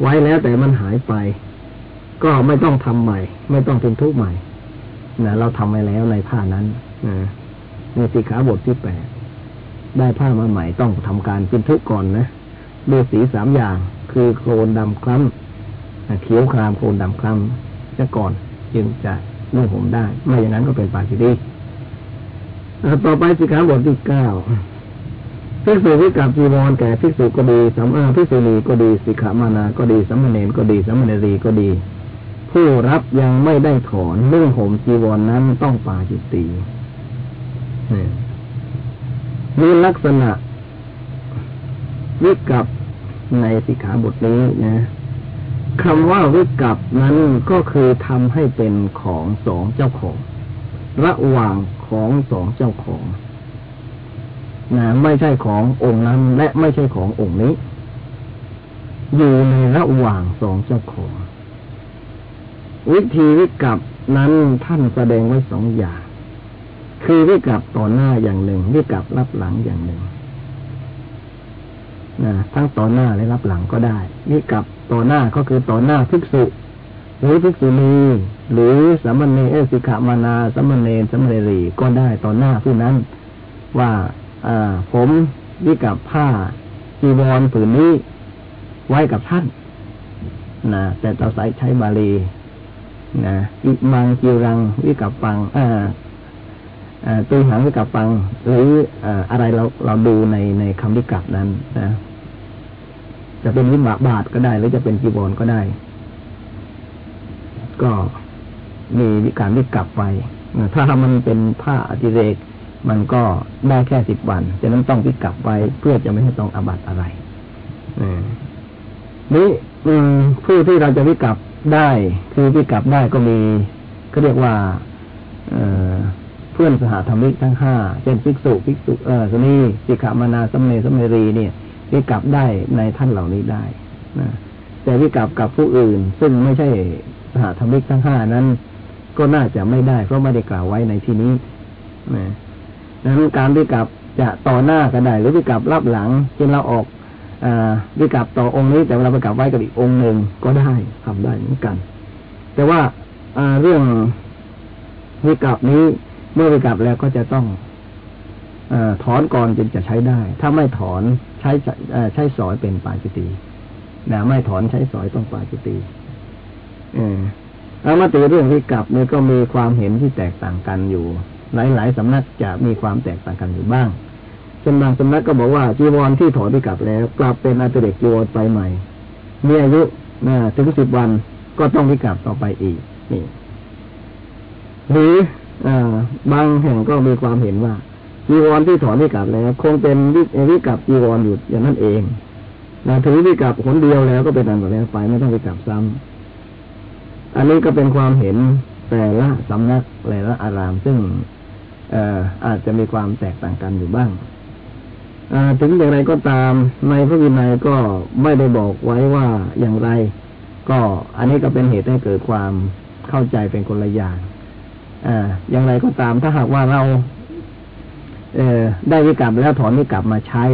B: ไว้แล้วแต่มันหายไป ก็ไม่ต้องทำใหม่ ไม่ต้องเป็นทุกใหม่นะเราทำไวแล้วในผ้านั้นนะในสิขาบทที่แปดได้ผ้ามาใหม่ต้องทำการเป็นทุกก่อนนะด้วยสีสามอย่าง คือโคลนดำคล้ำเขียวครามโคลนดำคล้ำ จะก่อนจึงจะนุ่งห่มได้ ไม่อย่างนั้นก็เป็นปาจิตีต่อไปสิขาบทที่เก้าภิกษุที่กับจีวรแก่ภิกษุก็ดีสัมมาภิกษุณีก็ดีสิกขามานาก็ดีสัมมเนนก็ดีสัมมเนรีก็ดี ผู้รับยังไม่ได้ถอนเรื่งห่มจีวรนนั้นต้องปาจิตตีนี่ลักษณะวิกับในสิกขาบทนี้นะ คำว่าวิกับนั้นก็คือทำให้เป็นของสองเจ้าของ ระหว่างของสองเจ้าของนะไม่ใช่ขององค์นั้น และไม่ใช่ขององค์นี้ อยู่ในระหว่างสองเจ้าของ วิธีวิกับนั้นท่านแสดงไว้สองอย่าง คือวิกับต่อหน้าอย่างหนึ่ง วิกับรับหลังอย่างหนึ่งนะทั้งต่อหน้าและรับหลังก็ได้นี่กับ ต่อหน้าก็คือต่อหน้าภิกษุ หรือภิกษุณีหรือสามเณรเอสิกขามานาสามเณรสามเณรีก็ได้ต่อหน้าผู้นั้น ว่าอ่าผมวิกับผ้าจีวรผืนนี้ไว้กับท่านนะแต่เราใช้ใช้บาลีนะอิมังจิรังวิกับปังอ่าตุยหังวิกับปัง หรืออะไรเราเราดูในในคำวิกับนั้นนะ จะเป็นวิบากบาทก็ได้ หรือจะเป็นจีวรก็ได้ ก็มีวิการวิกลับไปถ้ามันเป็นผ้าอธิเรก มันก็ได้แค่สิบวันจะนั้นต้องวิกลับไว้เพื่อจะไม่ให้ต้องอาบัตอะไรนี้ผู้ที่เราจะวิกลับได้ คือวิกลับได้ก็มีเขาเรียกว่าเอเพื่อนสหธรรมิกทั้งห้าเช่นภิกษุภิกษุเออสนีสิกขามานาสัมเนสัมเนรีเนี่ย วิกลับได้ในท่านเหล่านี้ได้นะแต่วิกลับกับผู้อื่น ซึ่งไม่ใช่สหธรรมิกทั้งห้านั้น ก็น่าจะไม่ได้ เพราะไม่ได้กล่าวไว้ในที่นี้นะดังนั้นการวิกลับจะต่อหน้าก็ได้ หรือวิกลับรับหลังเช่นเราออกอวิกลับต่อองค์นี้ แต่เราไปกลับไว้กับอีกองค์หนึ่งก็ได้ทำได้เหมือนกัน แต่ว่าเรื่องวิกลับนี้เมื่อไปกลับแล้วก็จะต้องอถอนก่อนจึงจะใช้ได้ ถ้าไม่ถอน ใช้ใช้สอยเป็นปาจิตีนะไม่ถอนใช้สอยต้องปาจิตีเออเอามาตีเรื่องที่กลับเนี่ยก็มีความเห็นที่แตกต่างกันอยู่ หลาย ๆสำนักจะมีความแตกต่างกันอยู่บ้างเช่นบางสำนักก็บอกว่าจีวรที่ถอนไปกลับแล้ว กลับเป็นอัตเดกจีวรไปใหม่ มีอายุนะถึงสิบวันก็ต้องไปกลับต่อไปอีก นี่ หรือบางแห่งก็มีความเห็นว่า จีวรที่ถอนวิกับแล้ว คงเป็นวิกับจีวรอยู่อย่างนั้นเองนะถือวิกับคนเดียวแล้วก็เป็นอันหมดแล้วไปไม่ต้องวิกับซ้ำอันนี้ก็เป็นความเห็นแต่ละสำนักแต่ละอาราม ซึ่งเอ่ออาจจะมีความแตกต่างกันอยู่บ้างถึงอย่างไรก็ตามในพระวินัยก็ไม่ได้บอกไว้ว่าอย่างไร ก็อันนี้ก็เป็นเหตุให้เกิดความเข้าใจเป็นคนละอย่างอ่าอย่างไรก็ตามถ้าหากว่าเรา เออได้วิกรรมแล้วถอนวิกรรมมาใช้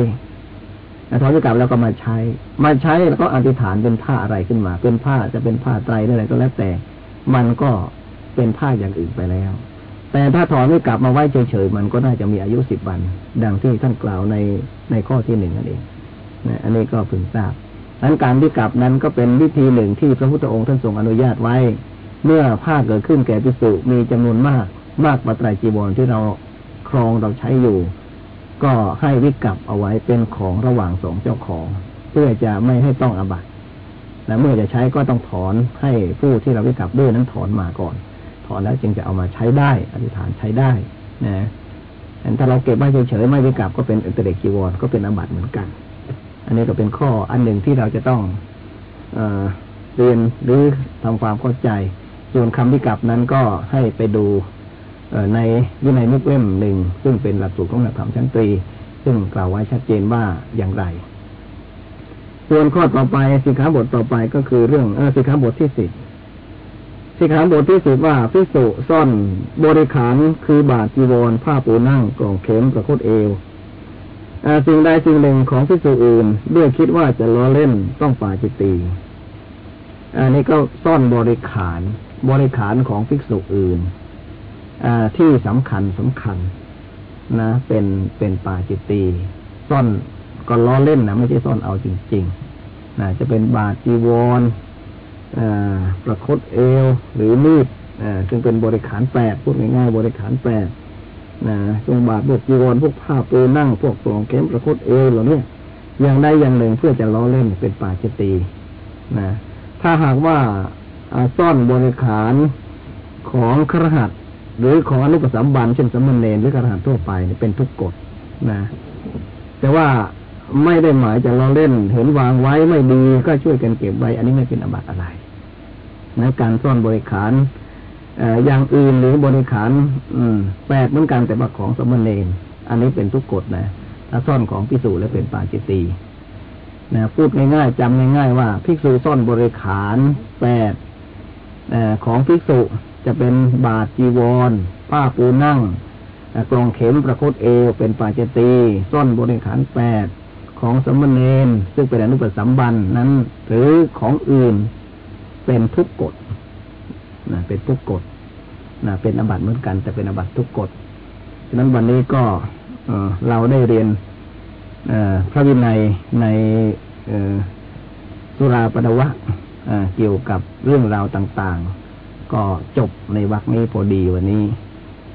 B: ถอนวิกรรมแล้วก็มาใช้ มาใช้แล้วก็อธิษฐานเป็นผ้าอะไรขึ้นมา เป็นผ้าจะเป็นผ้าไตรอะไรก็แล้วแต่ มันก็เป็นผ้าอย่างอื่นไปแล้ว แต่ถ้าถอนวิกรรมมาไว้เฉยๆมันก็น่าจะมีอายุสิบวัน ดังที่ท่านกล่าวในในข้อที่หนึ่งนั่นเองนะอันนี้ก็พึงทราบนั้นการวิกรรมนั้นก็เป็นวิธีหนึ่งที่พระพุทธองค์ท่านทรงอนุญาตไว้ เมื่อผ้าเกิดขึ้นแก่พิสุมีจำนวนมากมากปัตไตรจีวรที่เรา ครองเราใช้อยู่ ก็ให้วิกับเอาไว้เป็นของระหว่างสองเจ้าของ เพื่อจะไม่ให้ต้องอบัตและเมื่อจะใช้ก็ต้องถอนให้ผู้ที่เราวิกับด้วยนั้นถอนมาก่อน ถอนแล้วจึงจะเอามาใช้ได้ อธิษฐานใช้ได้นะแต่ถ้าเราเก็บไว้เฉยๆไม่วิกับก็เป็นอุตเดกจีวรก็เป็นอบัตเหมือนกัน อันนี้ก็เป็นข้ออันหนึ่งที่เราจะต้องเอเรียนหรือทำความเข้าใจ ส่วนคำพิกับนั้นก็ให้ไปดู ในวินัยมุกเล่มหนึ่งซึ่งเป็นหลักสูตรของหลักธรรมชั้นตรี ซึ่งกล่าวไว้ชัดเจนว่าอย่างไร ส่วนข้อต่อไปสิกขาบทต่อไปก็คือเรื่องอสิกขาบทที่สิบสิกขาบทที่สิบว่าพิสุซ่อนบริขารคือบาทจีวรผ้าปูนั่งกล่องเข็มประคตเอวสิ่งใดสิ่งหนึ่งของพิสุอื่นด้วยคิดว่าจะล้อเล่นต้องป่าจิตตีอันนี้ก็ซ่อนบริขารบริขารของภิกษุอื่น ที่สำคัญสำคัญ นะ เป็นเป็นปาจิตตีซ่อนก็ล้อเล่นนะไม่ใช่ซ่อนเอาจริงๆนะจะเป็นบาจีวรประคตเอว หรือมีดซึ่งเป็นบริขารแปดพูดง่ายๆบริขารแปดนะจงบาทพวกจีวรพวกผ้าปูนั่ง พวกสองเข็มประคตเอวเหล่านี้อย่างใดอย่างหนึ่งเพื่อจะล้อเล่นเป็นปาจิตตีนะถ้าหากว่าซ่อนบริขารของครหัส หรือของอนุปสัมบันเช่นสมณเณรหรือครหัสทั่วไปเป็นทุกกฎนะ แต่ว่าไม่ได้หมายจะเราเล่นเห็นวางไว้ไม่ดีก็ช่วยกันเก็บไว้ อันนี้ไม่เป็นอบัตอะไรนะการซ่อนบริขารอย่างอื่นหรือบริขาร อืม แปลกเหมือนกันแต่ว่าของสมณเณรอันนี้เป็นทุกกฎนะถ้าซ่อนของพิสูจและเป็นปาจิตตีนะพูดง่ายๆจำง่าย ๆ ว่า ภิกษุซ่อนบริขารแปดของภิกษุ จะเป็นบาทจีวร ผ้าปูนั่งกลองเข็มประคตเอว เป็นปาเจตีซ่อนบริขารแปดของสมณเณรซึ่งเป็นอนุปสัมบันนั้นหรือของอื่นเป็นทุกกฎนะเป็นทุกกฎนะเป็นอบัตเหมือนกัน แต่เป็นอบัตทุกกฎฉะนั้นวันนี้ก็เราได้เรียนพระวินัยในสุราปดวะเกี่ยวกับเรื่องราวต่างๆ ก็จบในวรรคนี้พอดีวันนี้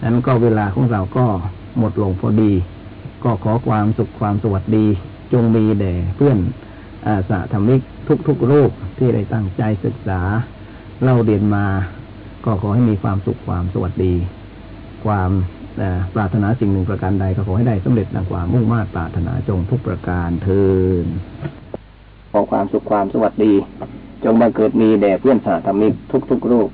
B: นั้นก็เวลาของเราก็หมดลงพอดี ก็ขอความสุขความสวัสดี จงมีแด่เพื่อนอาสาธรรมิกทุกๆรูปที่ได้ตั้งใจศึกษาเล่าเรียนมา ก็ขอให้มีความสุขความสวัสดี ความปรารถนาสิ่งหนึ่งประการใดก็ขอให้ได้สำเร็จดังความมุ่งมา่ปรารถนาจงทุกประการเทิน
C: ขอความสุขความสวัสดี จงบังเกิดมีแด่เพื่อนสาธมิกทุกๆรูป